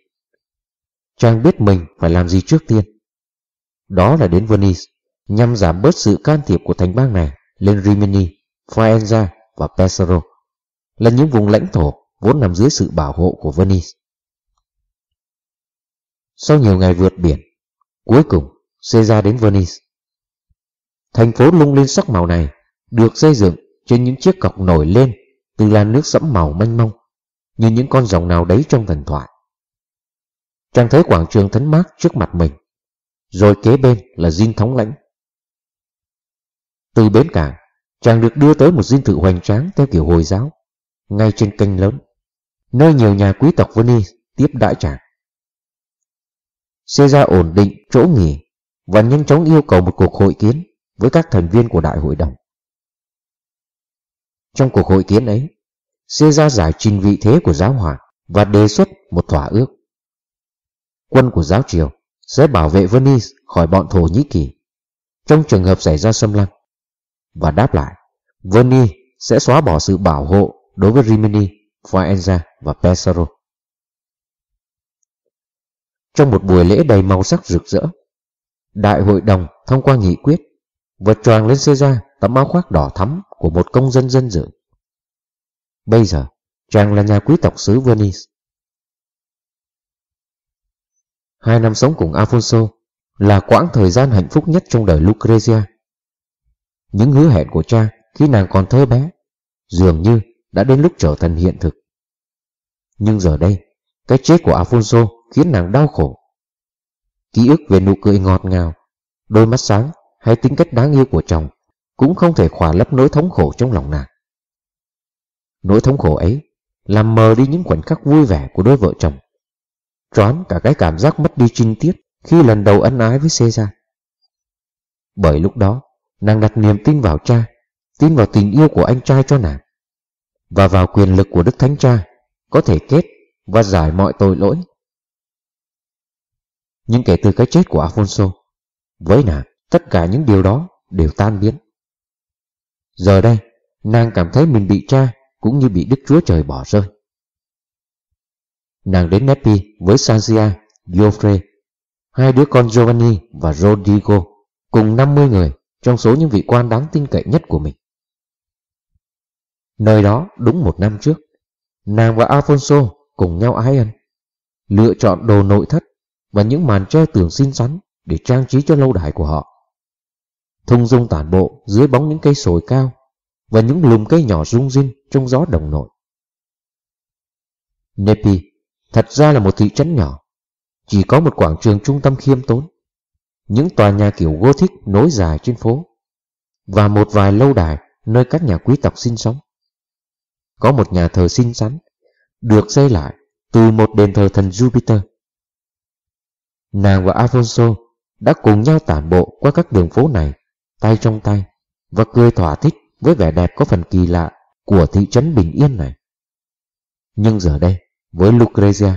Chàng biết mình phải làm gì trước tiên. Đó là đến Venice, nhằm giảm bớt sự can thiệp của thành bang này lên Rimini, Faenza và Pesaro, là những vùng lãnh thổ vốn nằm dưới sự bảo hộ của Venice. Sau nhiều ngày vượt biển, cuối cùng Caesar đến Venice. Thành phố lung linh sắc màu này được xây dựng trên những chiếc cọc nổi lên từ làn nước sẫm màu manh mông như những con rồng nào đấy trong thần thoại. Chàng thấy quảng trường thấn mát trước mặt mình, rồi kế bên là dinh thống lãnh. Từ bến cảng, chàng được đưa tới một dinh thự hoành tráng theo kiểu Hồi giáo, ngay trên kênh lớn, nơi nhiều nhà quý tộc Venice tiếp đãi chàng. Caesar ổn định chỗ nghỉ và nhanh chóng yêu cầu một cuộc hội kiến với các thành viên của đại hội đồng. Trong cuộc hội kiến ấy, Caesar giải trình vị thế của giáo hoàng và đề xuất một thỏa ước. Quân của giáo triều sẽ bảo vệ Venice khỏi bọn Thổ Nhĩ Kỳ trong trường hợp xảy ra xâm lăng. Và đáp lại, Venice sẽ xóa bỏ sự bảo hộ đối với Rimini, Faenza và Pesaro. Trong một buổi lễ đầy màu sắc rực rỡ, Đại hội đồng thông qua nghị quyết và choàng lên Caesar tấm áo khoác đỏ thắm của một công dân dân dự. Bây giờ, chàng là nhà quý tộc xứ Venice. Hai năm sống cùng Alfonso là quãng thời gian hạnh phúc nhất trong đời Lucrezia. Những hứa hẹn của cha khi nàng còn thơ bé dường như đã đến lúc trở thành hiện thực. Nhưng giờ đây, cái chết của Alfonso khiến nàng đau khổ. Ký ức về nụ cười ngọt ngào, đôi mắt sáng hay tính cách đáng yêu của chồng cũng không thể khỏa lấp nỗi thống khổ trong lòng nàng. Nỗi thống khổ ấy làm mờ đi những khoảnh khắc vui vẻ của đôi vợ chồng, choán cả cái cảm giác mất đi trinh tiết khi lần đầu ân ái với Caesar. Bởi lúc đó, nàng đặt niềm tin vào cha, tin vào tình yêu của anh trai cho nàng, và vào quyền lực của Đức Thánh Cha có thể kết và giải mọi tội lỗi. Nhưng kể từ cái chết của Alfonso, với nàng, tất cả những điều đó đều tan biến. Giờ đây, nàng cảm thấy mình bị cha cũng như bị Đức Chúa Trời bỏ rơi. Nàng đến Nepi với Sanzia, Geoffrey, hai đứa con Giovanni và Rodrigo cùng 50 người trong số những vị quan đáng tin cậy nhất của mình. Nơi đó đúng một năm trước, nàng và Alfonso cùng nhau ái ân, lựa chọn đồ nội thất và những màn tre tường xinh xắn để trang trí cho lâu đài của họ. Thung dung tản bộ dưới bóng những cây sồi cao và những lùm cây nhỏ rung rinh trong gió đồng nội. Nepi thật ra là một thị trấn nhỏ, chỉ có một quảng trường trung tâm khiêm tốn, những tòa nhà kiểu Gothic nối dài trên phố và một vài lâu đài nơi các nhà quý tộc sinh sống. Có một nhà thờ xinh xắn được xây lại từ một đền thờ thần Jupiter. Nàng và Alfonso đã cùng nhau tản bộ qua các đường phố này, tay trong tay, và cười thỏa thích với vẻ đẹp có phần kỳ lạ của thị trấn bình yên này. Nhưng giờ đây, với Lucrezia,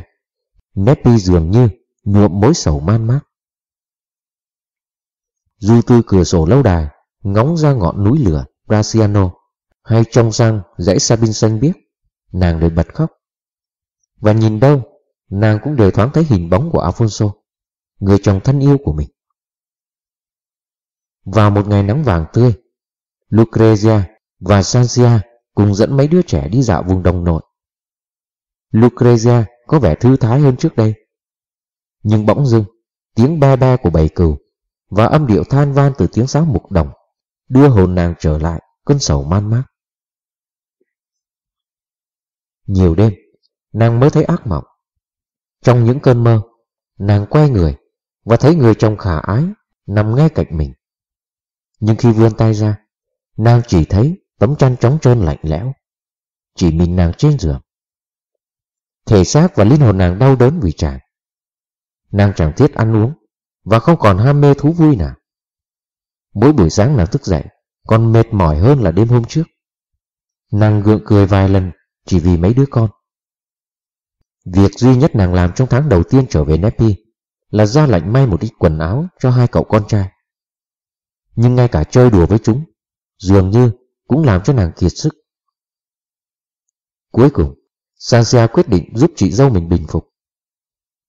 Neppi dường như nhuộm mối sầu man mác. Du từ cửa sổ lâu đài, ngóng ra ngọn núi lửa Brasiano, hay trông sang dãy Sabin xanh biếc, nàng đều bật khóc. Và nhìn đâu, nàng cũng đều thoáng thấy hình bóng của Alfonso, người chồng thân yêu của mình. Vào một ngày nắng vàng tươi, Lucrezia và Sancia cùng dẫn mấy đứa trẻ đi dạo vùng đồng nội. Lucrezia có vẻ thư thái hơn trước đây. Nhưng bỗng dưng, tiếng ba ba của bầy cừu và âm điệu than van từ tiếng sáo mục đồng đưa hồn nàng trở lại cơn sầu man mác. Nhiều đêm, nàng mới thấy ác mộng. Trong những cơn mơ, nàng quay người và thấy người chồng khả ái nằm ngay cạnh mình. Nhưng khi vươn tay ra, nàng chỉ thấy tấm chăn trống trơn lạnh lẽo. Chỉ mình nàng trên giường. Thể xác và linh hồn nàng đau đớn vì chàng. Nàng chẳng thiết ăn uống và không còn ham mê thú vui nào. Mỗi buổi sáng nàng thức dậy còn mệt mỏi hơn là đêm hôm trước. Nàng gượng cười vài lần chỉ vì mấy đứa con. Việc duy nhất nàng làm trong tháng đầu tiên trở về Nepi là ra lệnh may một ít quần áo cho hai cậu con trai. Nhưng ngay cả chơi đùa với chúng, dường như cũng làm cho nàng kiệt sức. Cuối cùng, Sansia quyết định giúp chị dâu mình bình phục.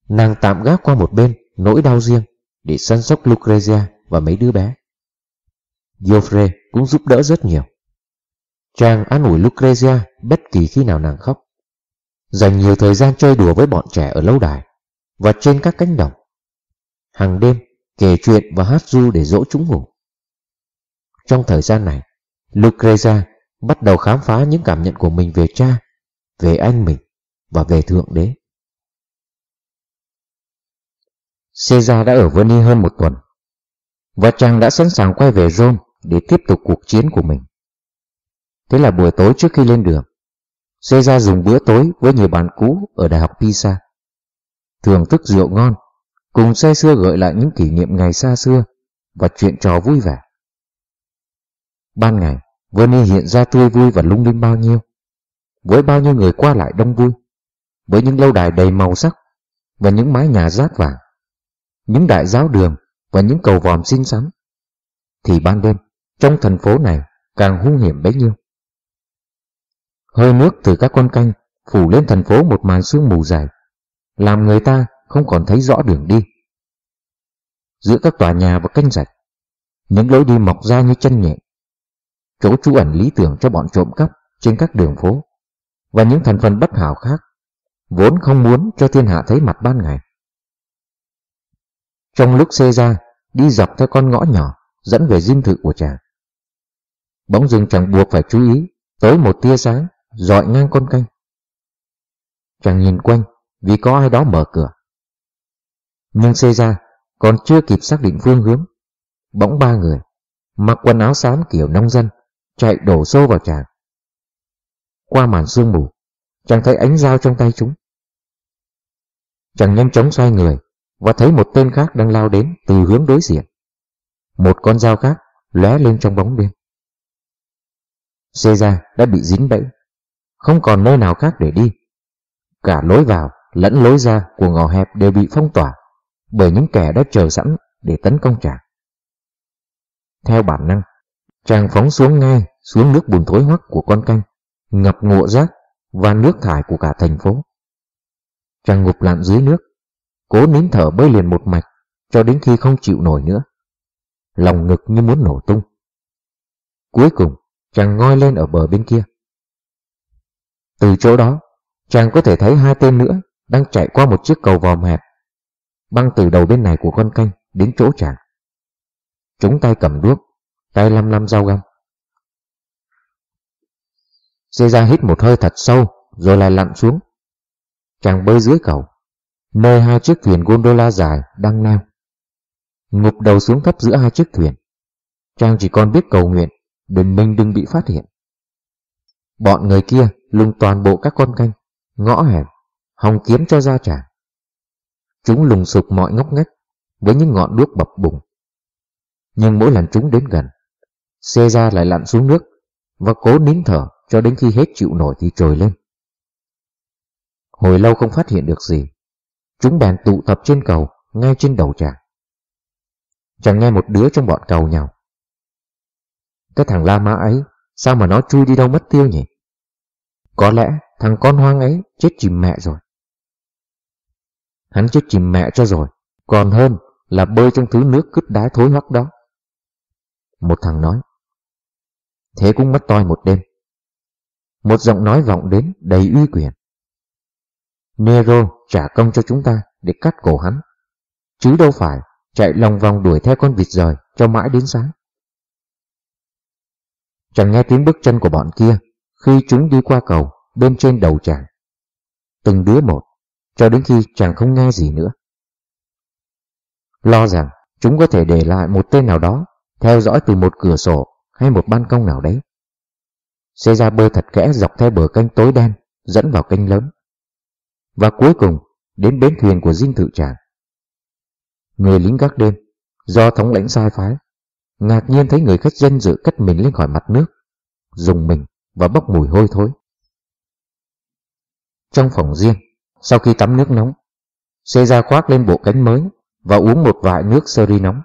Nàng tạm gác qua một bên nỗi đau riêng để săn sóc Lucrezia và mấy đứa bé. Joffre cũng giúp đỡ rất nhiều. Chàng an ủi Lucrezia bất kỳ khi nào nàng khóc. Dành nhiều thời gian chơi đùa với bọn trẻ ở lâu đài và trên các cánh đồng. Hàng đêm kể chuyện và hát du để dỗ chúng ngủ. Trong thời gian này, Lucrezia bắt đầu khám phá những cảm nhận của mình về cha, về anh mình và về Thượng Đế. Caesar đã ở Venice hơn một tuần và chàng đã sẵn sàng quay về Rome để tiếp tục cuộc chiến của mình. Thế là buổi tối trước khi lên đường, Caesar dùng bữa tối với nhiều bạn cũ ở Đại học Pisa. Thưởng thức rượu ngon, cùng say xưa gợi lại những kỷ niệm ngày xa xưa và chuyện trò vui vẻ. Ban ngày, Venice hiện ra tươi vui và lung linh bao nhiêu, với bao nhiêu người qua lại đông vui, với những lâu đài đầy màu sắc và những mái nhà rát vàng, những đại giáo đường và những cầu vòm xinh xắn. Thì ban đêm, trong thành phố này càng hung hiểm bấy nhiêu. Hơi nước từ các con canh phủ lên thành phố một màn sương mù dài, làm người ta không còn thấy rõ đường đi. Giữa các tòa nhà và canh rạch, những lối đi mọc ra như chân nhẹ, chỗ trú ẩn lý tưởng cho bọn trộm cắp trên các đường phố và những thành phần bất hảo khác, vốn không muốn cho thiên hạ thấy mặt ban ngày. Trong lúc xê ra, đi dọc theo con ngõ nhỏ dẫn về dinh thự của chàng. Bỗng rừng chàng buộc phải chú ý tới một tia sáng dọi ngang con canh. Chàng nhìn quanh vì có ai đó mở cửa. Nhưng xê ra còn chưa kịp xác định phương hướng. Bỗng ba người, mặc quần áo xám kiểu nông dân, chạy đổ xô vào chàng. Qua màn sương mù, chàng thấy ánh dao trong tay chúng. Chàng nhanh chóng xoay người và thấy một tên khác đang lao đến từ hướng đối diện. Một con dao khác lóe lên trong bóng đêm. Caesar đã bị dính bẫy, không còn nơi nào khác để đi. Cả lối vào lẫn lối ra của ngõ hẹp đều bị phong tỏa bởi những kẻ đã chờ sẵn để tấn công chàng. Theo bản năng, chàng phóng xuống ngay xuống nước bùn thối hoắc của con canh, ngập ngụa rác và nước thải của cả thành phố. Chàng ngục lặn dưới nước, cố nín thở bơi liền một mạch cho đến khi không chịu nổi nữa. Lòng ngực như muốn nổ tung. Cuối cùng, chàng ngoi lên ở bờ bên kia. Từ chỗ đó, Chàng có thể thấy hai tên nữa đang chạy qua một chiếc cầu vòm hẹp, băng từ đầu bên này của con kênh đến chỗ chàng. Chúng tay cầm đuốc, tay lăm lăm dao găm. Xê ra hít một hơi thật sâu rồi lại lặn xuống. Chàng bơi dưới cầu, nơi hai chiếc thuyền gondola dài đang neo. Ngục đầu xuống thấp giữa hai chiếc thuyền. Chàng chỉ còn biết cầu nguyện để mình đừng bị phát hiện. Bọn người kia lùng toàn bộ các con canh, ngõ hẻm, hòng kiếm cho ra trả. Chúng lùng sục mọi ngóc ngách với những ngọn đuốc bập bùng. Nhưng mỗi lần chúng đến gần, xe ra lại lặn xuống nước và cố nín thở cho đến khi hết chịu nổi thì trồi lên. Hồi lâu không phát hiện được gì, chúng bèn tụ tập trên cầu ngay trên đầu chàng. Chẳng nghe một đứa trong bọn cầu nhau. Cái thằng La Mã ấy, sao mà nó chui đi đâu mất tiêu nhỉ? Có lẽ thằng con hoang ấy chết chìm mẹ rồi. Hắn chết chìm mẹ cho rồi, còn hơn là bơi trong thứ nước cứt đá thối hoắc đó. Một thằng nói, thế cũng mất toi một đêm. Một giọng nói vọng đến đầy uy quyền. Nero trả công cho chúng ta để cắt cổ hắn, chứ đâu phải chạy lòng vòng đuổi theo con vịt rời cho mãi đến sáng. Chẳng nghe tiếng bước chân của bọn kia khi chúng đi qua cầu bên trên đầu chàng. Từng đứa một, cho đến khi chàng không nghe gì nữa. Lo rằng chúng có thể để lại một tên nào đó theo dõi từ một cửa sổ hay một ban công nào đấy. Xe ra bơi thật kẽ dọc theo bờ canh tối đen dẫn vào kênh lớn. Và cuối cùng đến bến thuyền của dinh thự tràng. Người lính gác đêm do thống lãnh sai phái ngạc nhiên thấy người khách dân dự cất mình lên khỏi mặt nước dùng mình và bốc mùi hôi thối. Trong phòng riêng, sau khi tắm nước nóng, xe ra khoác lên bộ cánh mới và uống một vại nước sơ ri nóng.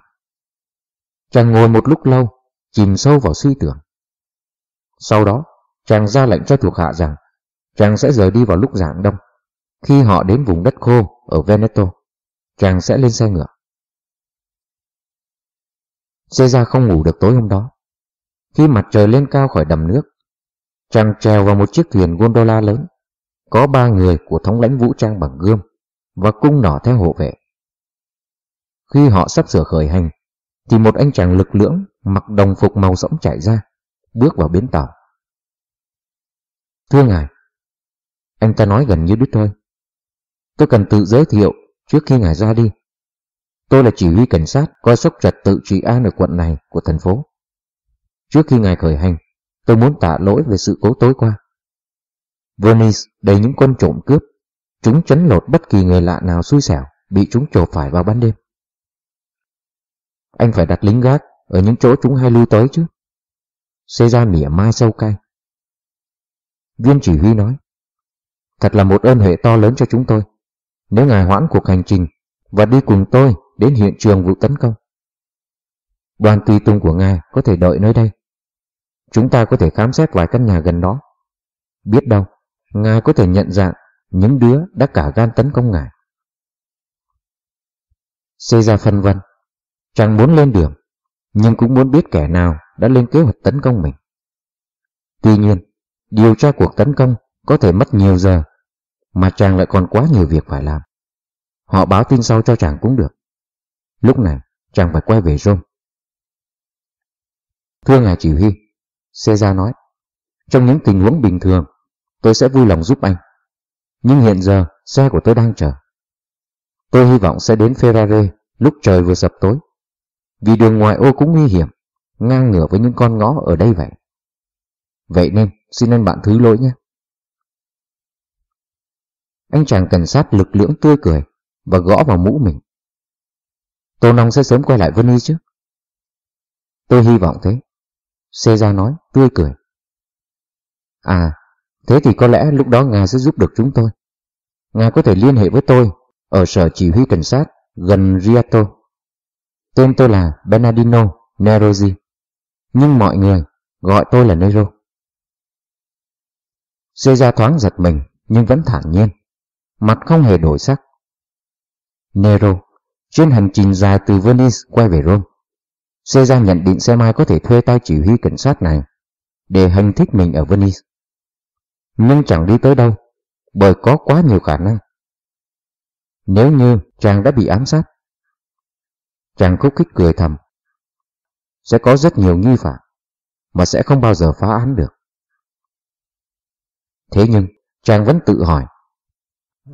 Chàng ngồi một lúc lâu, chìm sâu vào suy tưởng. Sau đó, chàng ra lệnh cho thuộc hạ rằng chàng sẽ rời đi vào lúc rạng đông. Khi họ đến vùng đất khô ở Veneto, chàng sẽ lên xe ngựa. Caesar không ngủ được tối hôm đó. Khi mặt trời lên cao khỏi đầm nước, chàng trèo vào một chiếc thuyền gondola lớn. Có ba người của thống lãnh vũ trang bằng gươm và cung nỏ theo hộ vệ. Khi họ sắp sửa khởi hành, thì một anh chàng lực lưỡng mặc đồng phục màu sẫm chạy ra, bước vào bến tàu. Thưa ngài, anh ta nói gần như đứt thôi. Tôi cần tự giới thiệu trước khi ngài ra đi. Tôi là chỉ huy cảnh sát coi sóc trật tự trị an ở quận này của thành phố. Trước khi ngài khởi hành, tôi muốn tạ lỗi về sự cố tối qua. Venice đầy những con trộm cướp, chúng chấn lột bất kỳ người lạ nào xui xẻo, bị chúng trộm phải vào ban đêm. Anh phải đặt lính gác ở những chỗ chúng hay lưu tới chứ. Xê ra mỉa mai sâu cay. Viên chỉ huy nói, thật là một ơn huệ to lớn cho chúng tôi. Nếu ngài hoãn cuộc hành trình và đi cùng tôi đến hiện trường vụ tấn công. Đoàn tùy tùng của ngài có thể đợi nơi đây. Chúng ta có thể khám xét vài căn nhà gần đó. Biết đâu, ngài có thể nhận dạng những đứa đã cả gan tấn công ngài. Xê ra phân vân, chàng muốn lên đường, nhưng cũng muốn biết kẻ nào đã lên kế hoạch tấn công mình. Tuy nhiên, điều tra cuộc tấn công có thể mất nhiều giờ, mà chàng lại còn quá nhiều việc phải làm. Họ báo tin sau cho chàng cũng được. Lúc này, chàng phải quay về Rome. Thưa ngài chỉ huy, Caesar nói, trong những tình huống bình thường, tôi sẽ vui lòng giúp anh. Nhưng hiện giờ, xe của tôi đang chờ. Tôi hy vọng sẽ đến Ferrari lúc trời vừa sập tối. Vì đường ngoài ô cũng nguy hiểm, ngang ngửa với những con ngõ ở đây vậy. Vậy nên, xin anh bạn thứ lỗi nhé. Anh chàng cảnh sát lực lưỡng tươi cười và gõ vào mũ mình. Tô Nông sẽ sớm quay lại Venice chứ? Tôi hy vọng thế. Caesar nói, tươi cười. À, thế thì có lẽ lúc đó ngài sẽ giúp được chúng tôi. Ngài có thể liên hệ với tôi ở sở chỉ huy cảnh sát gần Riato. Tên tôi là Bernardino Nerozzi, nhưng mọi người gọi tôi là Nero. Caesar thoáng giật mình nhưng vẫn thản nhiên, mặt không hề đổi sắc. Nero, trên hành trình dài từ Venice quay về Rome, Caesar nhận định xe mai có thể thuê tay chỉ huy cảnh sát này để hành thích mình ở Venice. Nhưng chẳng đi tới đâu, bởi có quá nhiều khả năng. Nếu như chàng đã bị ám sát, chàng khúc khích cười thầm. Sẽ có rất nhiều nghi phạm, mà sẽ không bao giờ phá án được. Thế nhưng, chàng vẫn tự hỏi,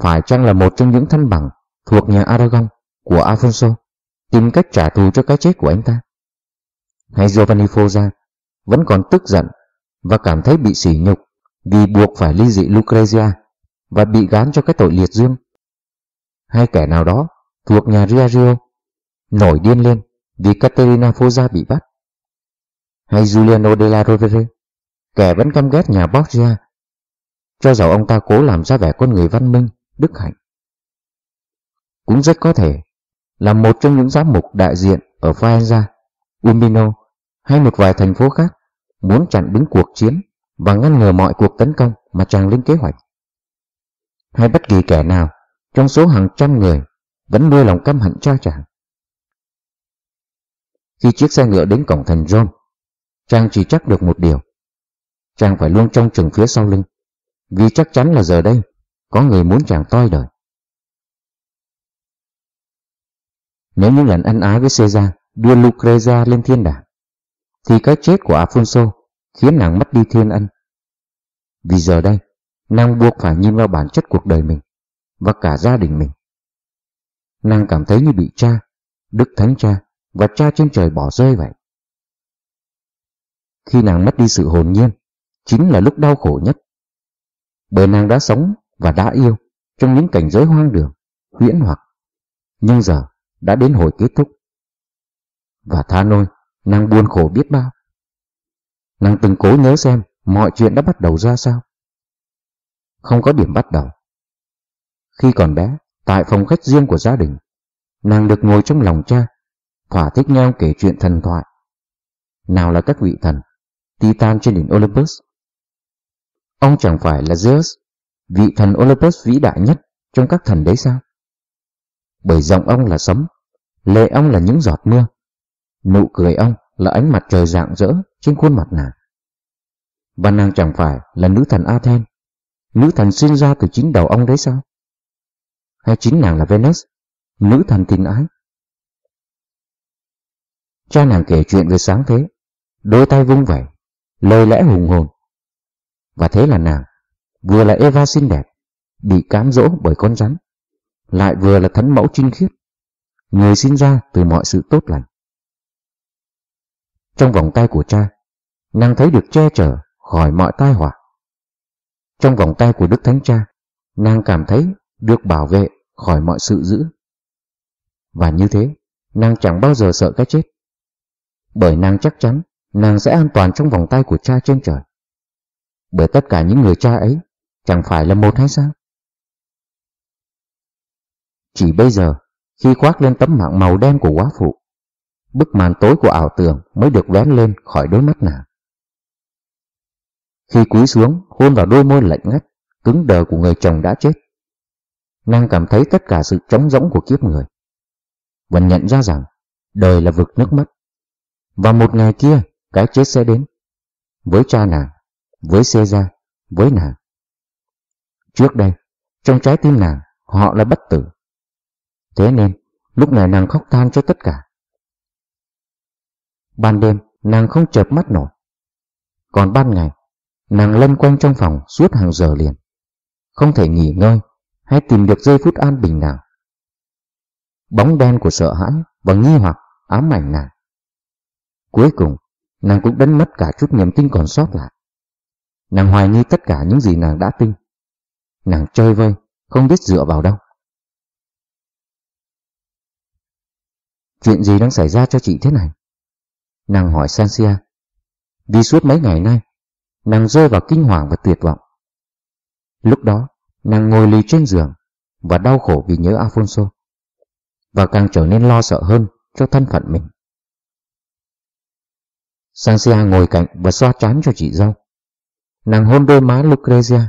phải chăng là một trong những thân bằng thuộc nhà Aragon của Alfonso tìm cách trả thù cho cái chết của anh ta? Hay Giovanni Foggia vẫn còn tức giận và cảm thấy bị sỉ nhục vì buộc phải ly dị Lucrezia và bị gán cho cái tội liệt dương? Hay kẻ nào đó thuộc nhà Riario nổi điên lên vì Caterina Foggia bị bắt? Hay Giuliano della Rovere, kẻ vẫn căm ghét nhà Borgia cho dầu ông ta cố làm ra vẻ con người văn minh, đức hạnh. Cũng rất có thể là một trong những giám mục đại diện ở Faenza, Umbino hay một vài thành phố khác muốn chặn đứng cuộc chiến và ngăn ngừa mọi cuộc tấn công mà chàng lên kế hoạch. Hay bất kỳ kẻ nào trong số hàng trăm người vẫn nuôi lòng căm hận cha chàng. Khi chiếc xe ngựa đến cổng thành John, chàng chỉ chắc được một điều. Chàng phải luôn trông chừng phía sau lưng vì chắc chắn là giờ đây có người muốn chàng toi đời. Nếu những lần ăn ái với Caesar đưa Lucrezia lên thiên đàng, thì cái chết của Afonso khiến nàng mất đi thiên ân. Vì giờ đây, nàng buộc phải nhìn vào bản chất cuộc đời mình và cả gia đình mình. Nàng cảm thấy như bị cha, Đức Thánh Cha và cha trên trời bỏ rơi vậy. Khi nàng mất đi sự hồn nhiên, chính là lúc đau khổ nhất bởi nàng đã sống và đã yêu trong những cảnh giới hoang đường, huyễn hoặc. Nhưng giờ đã đến hồi kết thúc. Và tha nôi, nàng buồn khổ biết bao. Nàng từng cố nhớ xem mọi chuyện đã bắt đầu ra sao. Không có điểm bắt đầu. Khi còn bé, tại phòng khách riêng của gia đình, nàng được ngồi trong lòng cha, thỏa thích nhau kể chuyện thần thoại. Nào là các vị thần, Titan trên đỉnh Olympus, Ông chẳng phải là Zeus, vị thần Olympus vĩ đại nhất trong các thần đấy sao? Bởi giọng ông là sấm, lệ ông là những giọt mưa, nụ cười ông là ánh mặt trời rạng rỡ trên khuôn mặt nàng. Và nàng chẳng phải là nữ thần Athens, nữ thần sinh ra từ chính đầu ông đấy sao? Hay chính nàng là Venus, nữ thần tình ái? Cha nàng kể chuyện về sáng thế, đôi tay vung vẩy, lời lẽ hùng hồn, và thế là nàng, vừa là Eva xinh đẹp, bị cám dỗ bởi con rắn, lại vừa là thánh mẫu trinh khiết, người sinh ra từ mọi sự tốt lành. Trong vòng tay của cha, nàng thấy được che chở khỏi mọi tai họa. Trong vòng tay của Đức Thánh Cha, nàng cảm thấy được bảo vệ khỏi mọi sự dữ. Và như thế, nàng chẳng bao giờ sợ cái chết. Bởi nàng chắc chắn nàng sẽ an toàn trong vòng tay của cha trên trời bởi tất cả những người cha ấy chẳng phải là một hay sao? Chỉ bây giờ, khi khoác lên tấm mạng màu đen của quá phụ, bức màn tối của ảo tưởng mới được vén lên khỏi đôi mắt nàng. Khi cúi xuống, hôn vào đôi môi lạnh ngắt, cứng đờ của người chồng đã chết, nàng cảm thấy tất cả sự trống rỗng của kiếp người, và nhận ra rằng đời là vực nước mắt, và một ngày kia cái chết sẽ đến, với cha nàng với Caesar, với nàng. Trước đây, trong trái tim nàng, họ là bất tử. Thế nên, lúc này nàng khóc than cho tất cả. Ban đêm, nàng không chợp mắt nổi. Còn ban ngày, nàng lân quanh trong phòng suốt hàng giờ liền. Không thể nghỉ ngơi hay tìm được giây phút an bình nào. Bóng đen của sợ hãi và nghi hoặc ám ảnh nàng. Cuối cùng, nàng cũng đánh mất cả chút niềm tin còn sót lại. Nàng hoài nghi tất cả những gì nàng đã tin. Nàng chơi vơi, không biết dựa vào đâu. Chuyện gì đang xảy ra cho chị thế này? Nàng hỏi Sansia. Vì suốt mấy ngày nay, nàng rơi vào kinh hoàng và tuyệt vọng. Lúc đó, nàng ngồi lì trên giường và đau khổ vì nhớ Alfonso. Và càng trở nên lo sợ hơn cho thân phận mình. Sansia ngồi cạnh và xoa chán cho chị dâu. Nàng hôn đôi má Lucrezia.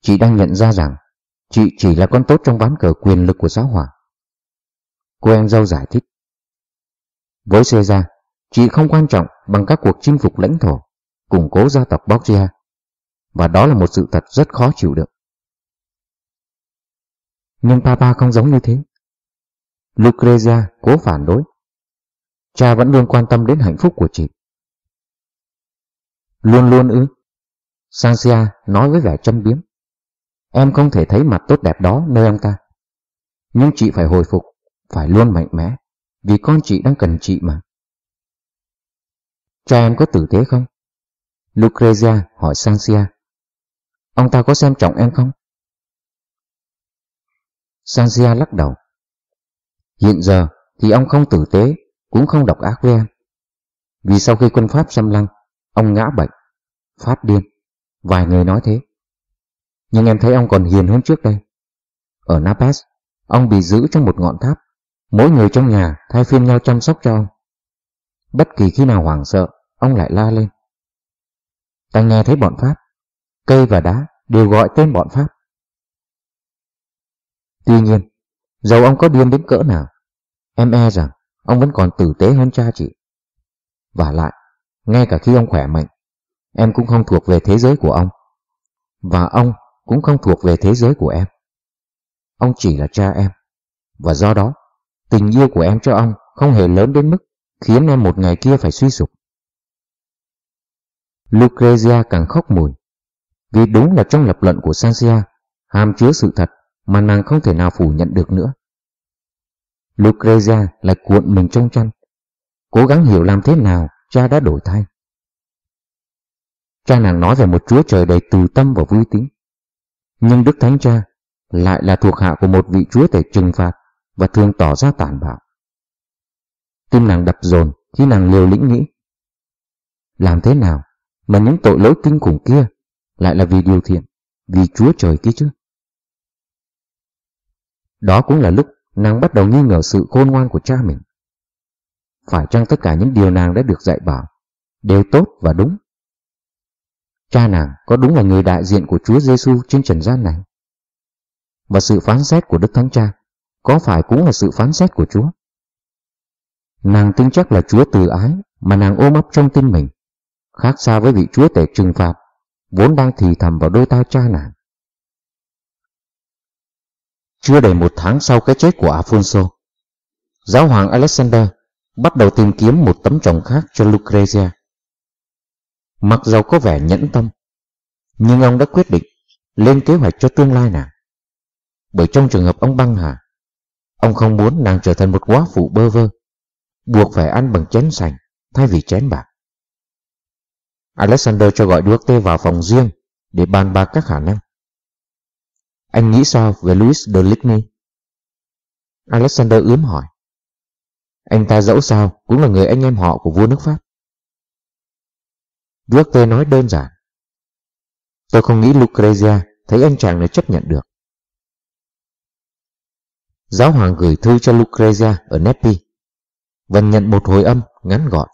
Chị đang nhận ra rằng chị chỉ là con tốt trong ván cờ quyền lực của giáo hoàng. Cô em dâu giải thích. Với Caesar, chị không quan trọng bằng các cuộc chinh phục lãnh thổ, củng cố gia tộc Borgia. và đó là một sự thật rất khó chịu được. Nhưng papa không giống như thế. Lucrezia cố phản đối. Cha vẫn luôn quan tâm đến hạnh phúc của chị. Luôn luôn ư? Sanxia nói với vẻ châm biếm. Em không thể thấy mặt tốt đẹp đó nơi ông ta. Nhưng chị phải hồi phục, phải luôn mạnh mẽ, vì con chị đang cần chị mà. Cha em có tử tế không? Lucrezia hỏi Sanxia. Ông ta có xem trọng em không? Sanxia lắc đầu. Hiện giờ thì ông không tử tế, cũng không độc ác với em. Vì sau khi quân Pháp xâm lăng, ông ngã bệnh, phát điên. Vài người nói thế. Nhưng em thấy ông còn hiền hơn trước đây. Ở Napes, ông bị giữ trong một ngọn tháp. Mỗi người trong nhà thay phiên nhau chăm sóc cho ông. Bất kỳ khi nào hoảng sợ, ông lại la lên. Ta nghe thấy bọn Pháp, cây và đá đều gọi tên bọn Pháp. Tuy nhiên, dầu ông có điên đến cỡ nào, em e rằng ông vẫn còn tử tế hơn cha chị. Và lại, ngay cả khi ông khỏe mạnh, em cũng không thuộc về thế giới của ông. Và ông cũng không thuộc về thế giới của em. Ông chỉ là cha em. Và do đó, tình yêu của em cho ông không hề lớn đến mức khiến em một ngày kia phải suy sụp. Lucrezia càng khóc mùi. Vì đúng là trong lập luận của Sancia hàm chứa sự thật mà nàng không thể nào phủ nhận được nữa. Lucrezia lại cuộn mình trong chăn, cố gắng hiểu làm thế nào cha đã đổi thay. Cha nàng nói về một Chúa Trời đầy từ tâm và vui tính. Nhưng Đức Thánh Cha lại là thuộc hạ của một vị Chúa Tể trừng phạt và thường tỏ ra tàn bạo. Tim nàng đập dồn khi nàng liều lĩnh nghĩ. Làm thế nào mà những tội lỗi kinh khủng kia lại là vì điều thiện, vì Chúa Trời kia chứ? Đó cũng là lúc nàng bắt đầu nghi ngờ sự khôn ngoan của cha mình. Phải chăng tất cả những điều nàng đã được dạy bảo đều tốt và đúng? Cha nàng có đúng là người đại diện của Chúa Giêsu trên trần gian này? Và sự phán xét của Đức Thánh Cha có phải cũng là sự phán xét của Chúa? Nàng tin chắc là Chúa từ ái mà nàng ôm ấp trong tim mình, khác xa với vị Chúa tể trừng phạt, vốn đang thì thầm vào đôi tai cha nàng. Chưa đầy một tháng sau cái chết của Afonso, giáo hoàng Alexander bắt đầu tìm kiếm một tấm chồng khác cho Lucrezia. Mặc dầu có vẻ nhẫn tâm, nhưng ông đã quyết định lên kế hoạch cho tương lai nàng. Bởi trong trường hợp ông băng hà, ông không muốn nàng trở thành một quá phụ bơ vơ, buộc phải ăn bằng chén sành thay vì chén bạc. Alexander cho gọi Duarte vào phòng riêng để bàn bạc các khả năng. Anh nghĩ sao về Louis de Ligny? Alexander ướm hỏi. Anh ta dẫu sao cũng là người anh em họ của vua nước Pháp. Duarte nói đơn giản. Tôi không nghĩ Lucrezia thấy anh chàng này chấp nhận được. Giáo hoàng gửi thư cho Lucrezia ở Nepi và nhận một hồi âm ngắn gọn.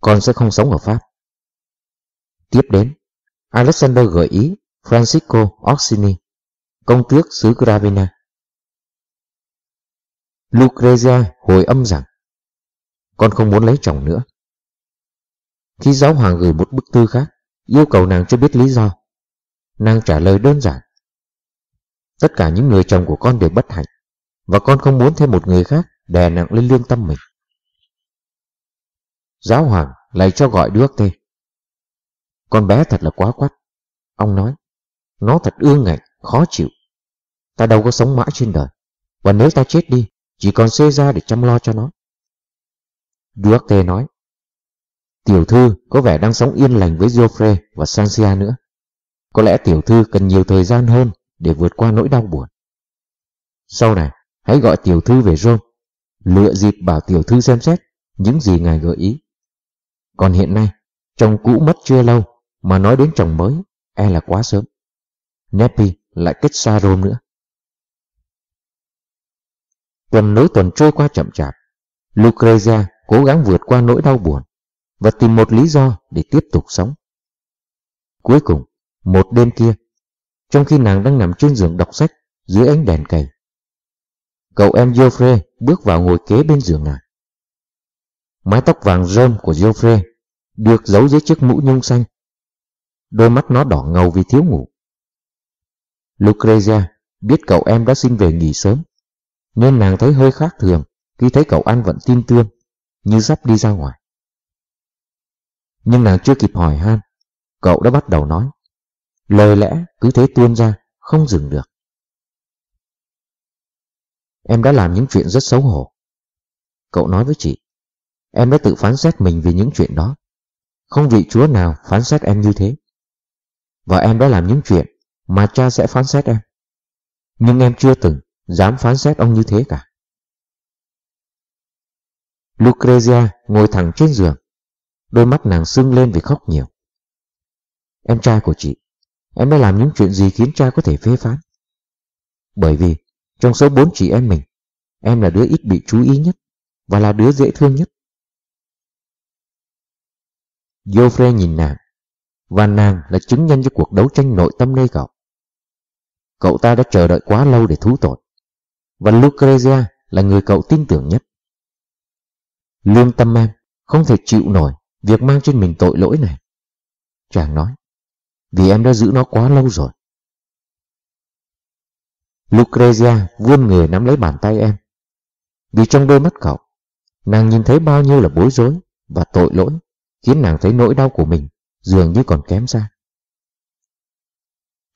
Con sẽ không sống ở Pháp. Tiếp đến, Alexander gợi ý Francisco Orsini công tước xứ Gravina. Lucrezia hồi âm rằng con không muốn lấy chồng nữa. Khi giáo hoàng gửi một bức thư khác, yêu cầu nàng cho biết lý do, nàng trả lời đơn giản. Tất cả những người chồng của con đều bất hạnh, và con không muốn thêm một người khác đè nặng lên lương tâm mình. Giáo hoàng lại cho gọi đứa tê. Con bé thật là quá quắt. Ông nói, nó thật ương ngạnh, khó chịu. Ta đâu có sống mãi trên đời. Và nếu ta chết đi, chỉ còn xê ra để chăm lo cho nó. Duarte nói, Tiểu thư có vẻ đang sống yên lành với Geoffrey và Sancia nữa. Có lẽ tiểu thư cần nhiều thời gian hơn để vượt qua nỗi đau buồn. Sau này, hãy gọi tiểu thư về Rome, lựa dịp bảo tiểu thư xem xét những gì ngài gợi ý. Còn hiện nay, chồng cũ mất chưa lâu mà nói đến chồng mới e là quá sớm. Nepi lại kết xa Rome nữa. Tuần nối tuần trôi qua chậm chạp, Lucrezia cố gắng vượt qua nỗi đau buồn và tìm một lý do để tiếp tục sống. Cuối cùng, một đêm kia, trong khi nàng đang nằm trên giường đọc sách dưới ánh đèn cầy, cậu em Geoffrey bước vào ngồi kế bên giường nàng. Mái tóc vàng rơm của Geoffrey được giấu dưới chiếc mũ nhung xanh. Đôi mắt nó đỏ ngầu vì thiếu ngủ. Lucrezia biết cậu em đã xin về nghỉ sớm, nên nàng thấy hơi khác thường khi thấy cậu anh vẫn tin tương, như sắp đi ra ngoài. Nhưng nàng chưa kịp hỏi han, cậu đã bắt đầu nói. Lời lẽ cứ thế tuôn ra, không dừng được. Em đã làm những chuyện rất xấu hổ. Cậu nói với chị, em đã tự phán xét mình vì những chuyện đó. Không vị chúa nào phán xét em như thế. Và em đã làm những chuyện mà cha sẽ phán xét em. Nhưng em chưa từng dám phán xét ông như thế cả. Lucrezia ngồi thẳng trên giường, đôi mắt nàng sưng lên vì khóc nhiều. Em trai của chị, em đã làm những chuyện gì khiến cha có thể phê phán? Bởi vì trong số bốn chị em mình, em là đứa ít bị chú ý nhất và là đứa dễ thương nhất. Joffre nhìn nàng, và nàng là chứng nhân cho cuộc đấu tranh nội tâm nơi cậu. Cậu ta đã chờ đợi quá lâu để thú tội, và Lucrezia là người cậu tin tưởng nhất. Lương tâm em không thể chịu nổi việc mang trên mình tội lỗi này. Chàng nói, vì em đã giữ nó quá lâu rồi. Lucrezia vươn người nắm lấy bàn tay em. Vì trong đôi mắt cậu, nàng nhìn thấy bao nhiêu là bối rối và tội lỗi, khiến nàng thấy nỗi đau của mình dường như còn kém xa.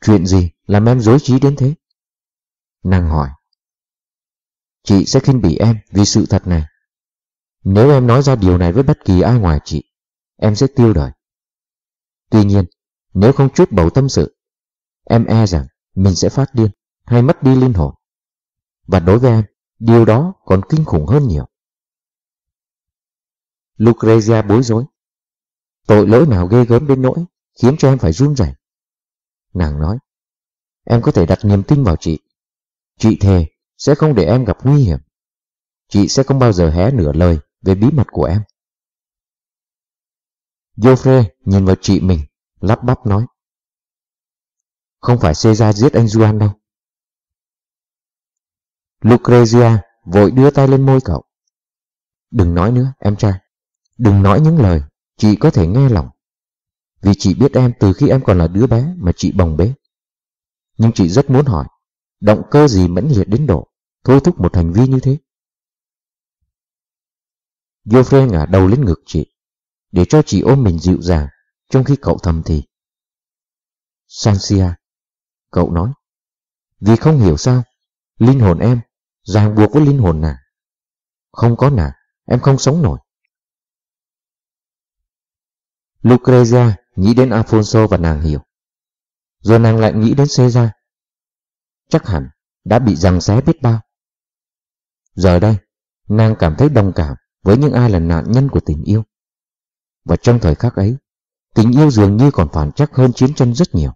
Chuyện gì làm em dối trí đến thế? Nàng hỏi. Chị sẽ khinh bỉ em vì sự thật này. Nếu em nói ra điều này với bất kỳ ai ngoài chị, em sẽ tiêu đời. Tuy nhiên, nếu không chút bầu tâm sự, em e rằng mình sẽ phát điên hay mất đi linh hồn. Và đối với em, điều đó còn kinh khủng hơn nhiều. Lucrezia bối rối. Tội lỗi nào ghê gớm đến nỗi khiến cho em phải run rẩy. Nàng nói, em có thể đặt niềm tin vào chị. Chị thề sẽ không để em gặp nguy hiểm. Chị sẽ không bao giờ hé nửa lời về bí mật của em. Joffre nhìn vào chị mình, lắp bắp nói. Không phải Caesar giết anh Juan đâu. Lucrezia vội đưa tay lên môi cậu. Đừng nói nữa, em trai. Đừng nói những lời chị có thể nghe lòng. Vì chị biết em từ khi em còn là đứa bé mà chị bồng bế. Nhưng chị rất muốn hỏi, động cơ gì mãnh liệt đến độ, thôi thúc một hành vi như thế? Joffre ngả đầu lên ngực chị, để cho chị ôm mình dịu dàng, trong khi cậu thầm thì. Sancia, cậu nói, vì không hiểu sao, linh hồn em ràng buộc với linh hồn nàng. Không có nàng, em không sống nổi. Lucrezia nghĩ đến Alfonso và nàng hiểu. Rồi nàng lại nghĩ đến Caesar. Chắc hẳn đã bị giằng xé biết bao. Giờ đây, nàng cảm thấy đồng cảm với những ai là nạn nhân của tình yêu. Và trong thời khắc ấy, tình yêu dường như còn phản chắc hơn chiến tranh rất nhiều.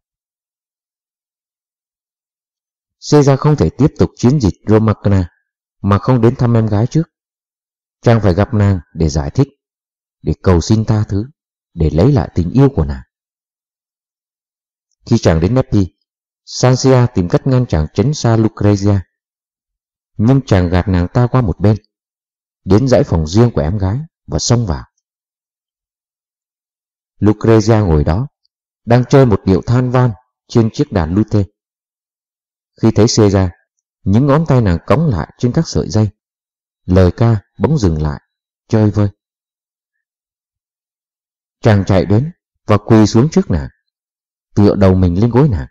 Caesar không thể tiếp tục chiến dịch Romagna mà không đến thăm em gái trước. Chàng phải gặp nàng để giải thích, để cầu xin tha thứ để lấy lại tình yêu của nàng. Khi chàng đến Neppi, Sansia tìm cách ngăn chàng tránh xa Lucrezia. Nhưng chàng gạt nàng ta qua một bên, đến dãy phòng riêng của em gái và xông vào. Lucrezia ngồi đó, đang chơi một điệu than van trên chiếc đàn lute. Khi thấy Caesar, những ngón tay nàng cống lại trên các sợi dây. Lời ca bỗng dừng lại, chơi vơi. Chàng chạy đến và quỳ xuống trước nàng, tựa đầu mình lên gối nàng.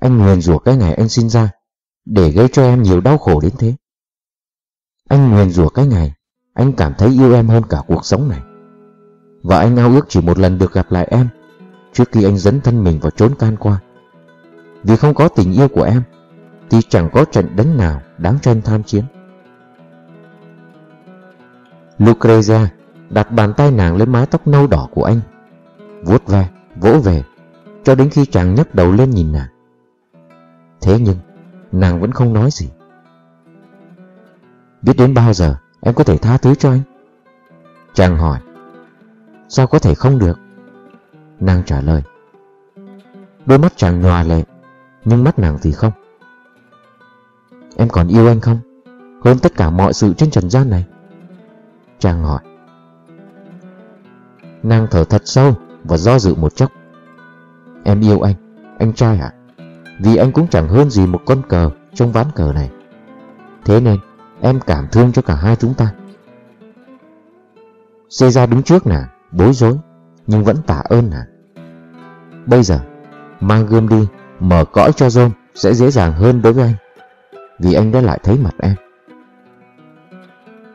Anh nguyền rủa cái ngày anh sinh ra, để gây cho em nhiều đau khổ đến thế. Anh nguyền rủa cái ngày anh cảm thấy yêu em hơn cả cuộc sống này. Và anh ao ước chỉ một lần được gặp lại em trước khi anh dấn thân mình vào trốn can qua. Vì không có tình yêu của em, thì chẳng có trận đánh nào đáng cho anh tham chiến. Lucrezia đặt bàn tay nàng lên mái tóc nâu đỏ của anh, vuốt ve, vỗ về, cho đến khi chàng nhấc đầu lên nhìn nàng. Thế nhưng, nàng vẫn không nói gì. Biết đến bao giờ em có thể tha thứ cho anh? Chàng hỏi. Sao có thể không được? Nàng trả lời. Đôi mắt chàng nhòa lệ, nhưng mắt nàng thì không. Em còn yêu anh không? Hơn tất cả mọi sự trên trần gian này. Chàng hỏi. Nàng thở thật sâu và do dự một chốc. Em yêu anh, anh trai ạ. Vì anh cũng chẳng hơn gì một con cờ trong ván cờ này. Thế nên em cảm thương cho cả hai chúng ta. Xê ra đứng trước nè, bối rối, nhưng vẫn tạ ơn nè. Bây giờ, mang gươm đi, mở cõi cho rôm sẽ dễ dàng hơn đối với anh. Vì anh đã lại thấy mặt em.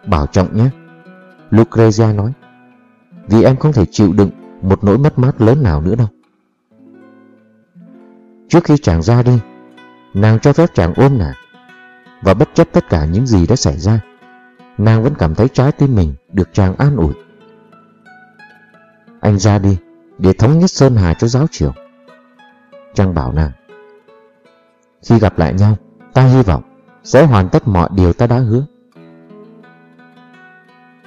Bảo trọng nhé, Lucrezia nói. Vì em không thể chịu đựng một nỗi mất mát lớn nào nữa đâu. Trước khi chàng ra đi, nàng cho phép chàng ôm nàng. Và bất chấp tất cả những gì đã xảy ra, nàng vẫn cảm thấy trái tim mình được chàng an ủi. Anh ra đi để thống nhất Sơn Hà cho giáo triều. Chàng bảo nàng, khi gặp lại nhau, ta hy vọng sẽ hoàn tất mọi điều ta đã hứa.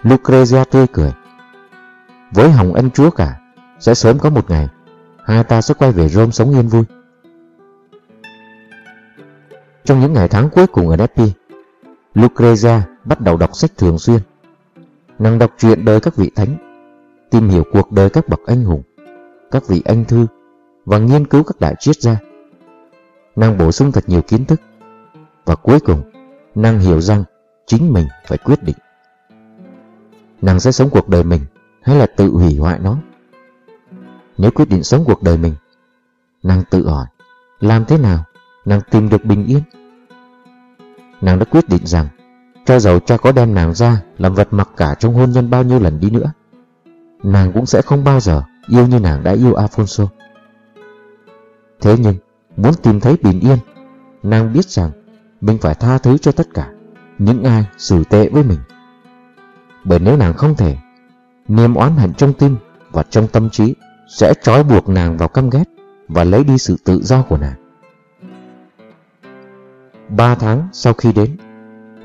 Lucrezia tươi cười. Với Hồng Ân Chúa cả, sẽ sớm có một ngày, hai ta sẽ quay về Rome sống yên vui. Trong những ngày tháng cuối cùng ở Neppi, Lucrezia bắt đầu đọc sách thường xuyên. Nàng đọc truyện đời các vị thánh, tìm hiểu cuộc đời các bậc anh hùng, các vị anh thư và nghiên cứu các đại triết gia. Nàng bổ sung thật nhiều kiến thức và cuối cùng nàng hiểu rằng chính mình phải quyết định. Nàng sẽ sống cuộc đời mình hay là tự hủy hoại nó? Nếu quyết định sống cuộc đời mình, nàng tự hỏi làm thế nào nàng tìm được bình yên. Nàng đã quyết định rằng, cho dầu cha có đem nàng ra làm vật mặc cả trong hôn nhân bao nhiêu lần đi nữa, nàng cũng sẽ không bao giờ yêu như nàng đã yêu Alfonso. Thế nhưng, muốn tìm thấy bình yên, nàng biết rằng mình phải tha thứ cho tất cả những ai xử tệ với mình. Bởi nếu nàng không thể, niềm oán hận trong tim và trong tâm trí sẽ trói buộc nàng vào căm ghét và lấy đi sự tự do của nàng. Ba tháng sau khi đến,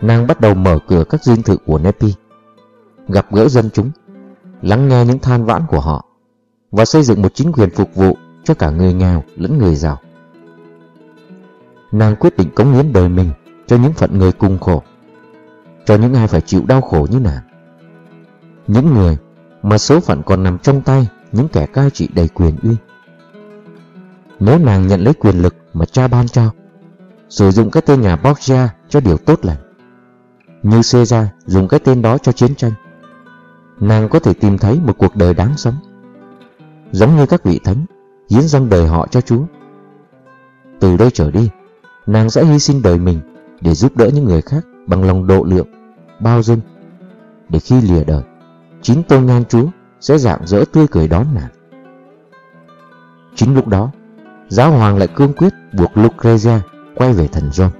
nàng bắt đầu mở cửa các dinh thự của Nepi, gặp gỡ dân chúng, lắng nghe những than vãn của họ và xây dựng một chính quyền phục vụ cho cả người nghèo lẫn người giàu. Nàng quyết định cống hiến đời mình cho những phận người cùng khổ, cho những ai phải chịu đau khổ như nàng. Những người mà số phận còn nằm trong tay những kẻ cai trị đầy quyền uy. Nếu nàng nhận lấy quyền lực mà cha ban cho, sử dụng cái tên nhà Borgia cho điều tốt lành. Như Caesar dùng cái tên đó cho chiến tranh. Nàng có thể tìm thấy một cuộc đời đáng sống. Giống như các vị thánh, hiến dâng đời họ cho Chúa. Từ đây trở đi, nàng sẽ hy sinh đời mình để giúp đỡ những người khác bằng lòng độ lượng, bao dung. Để khi lìa đời, chính tôn nhan Chúa sẽ dạng dỡ tươi cười đón nàng. Chính lúc đó, giáo hoàng lại cương quyết buộc Lucrezia quay về thần Rome.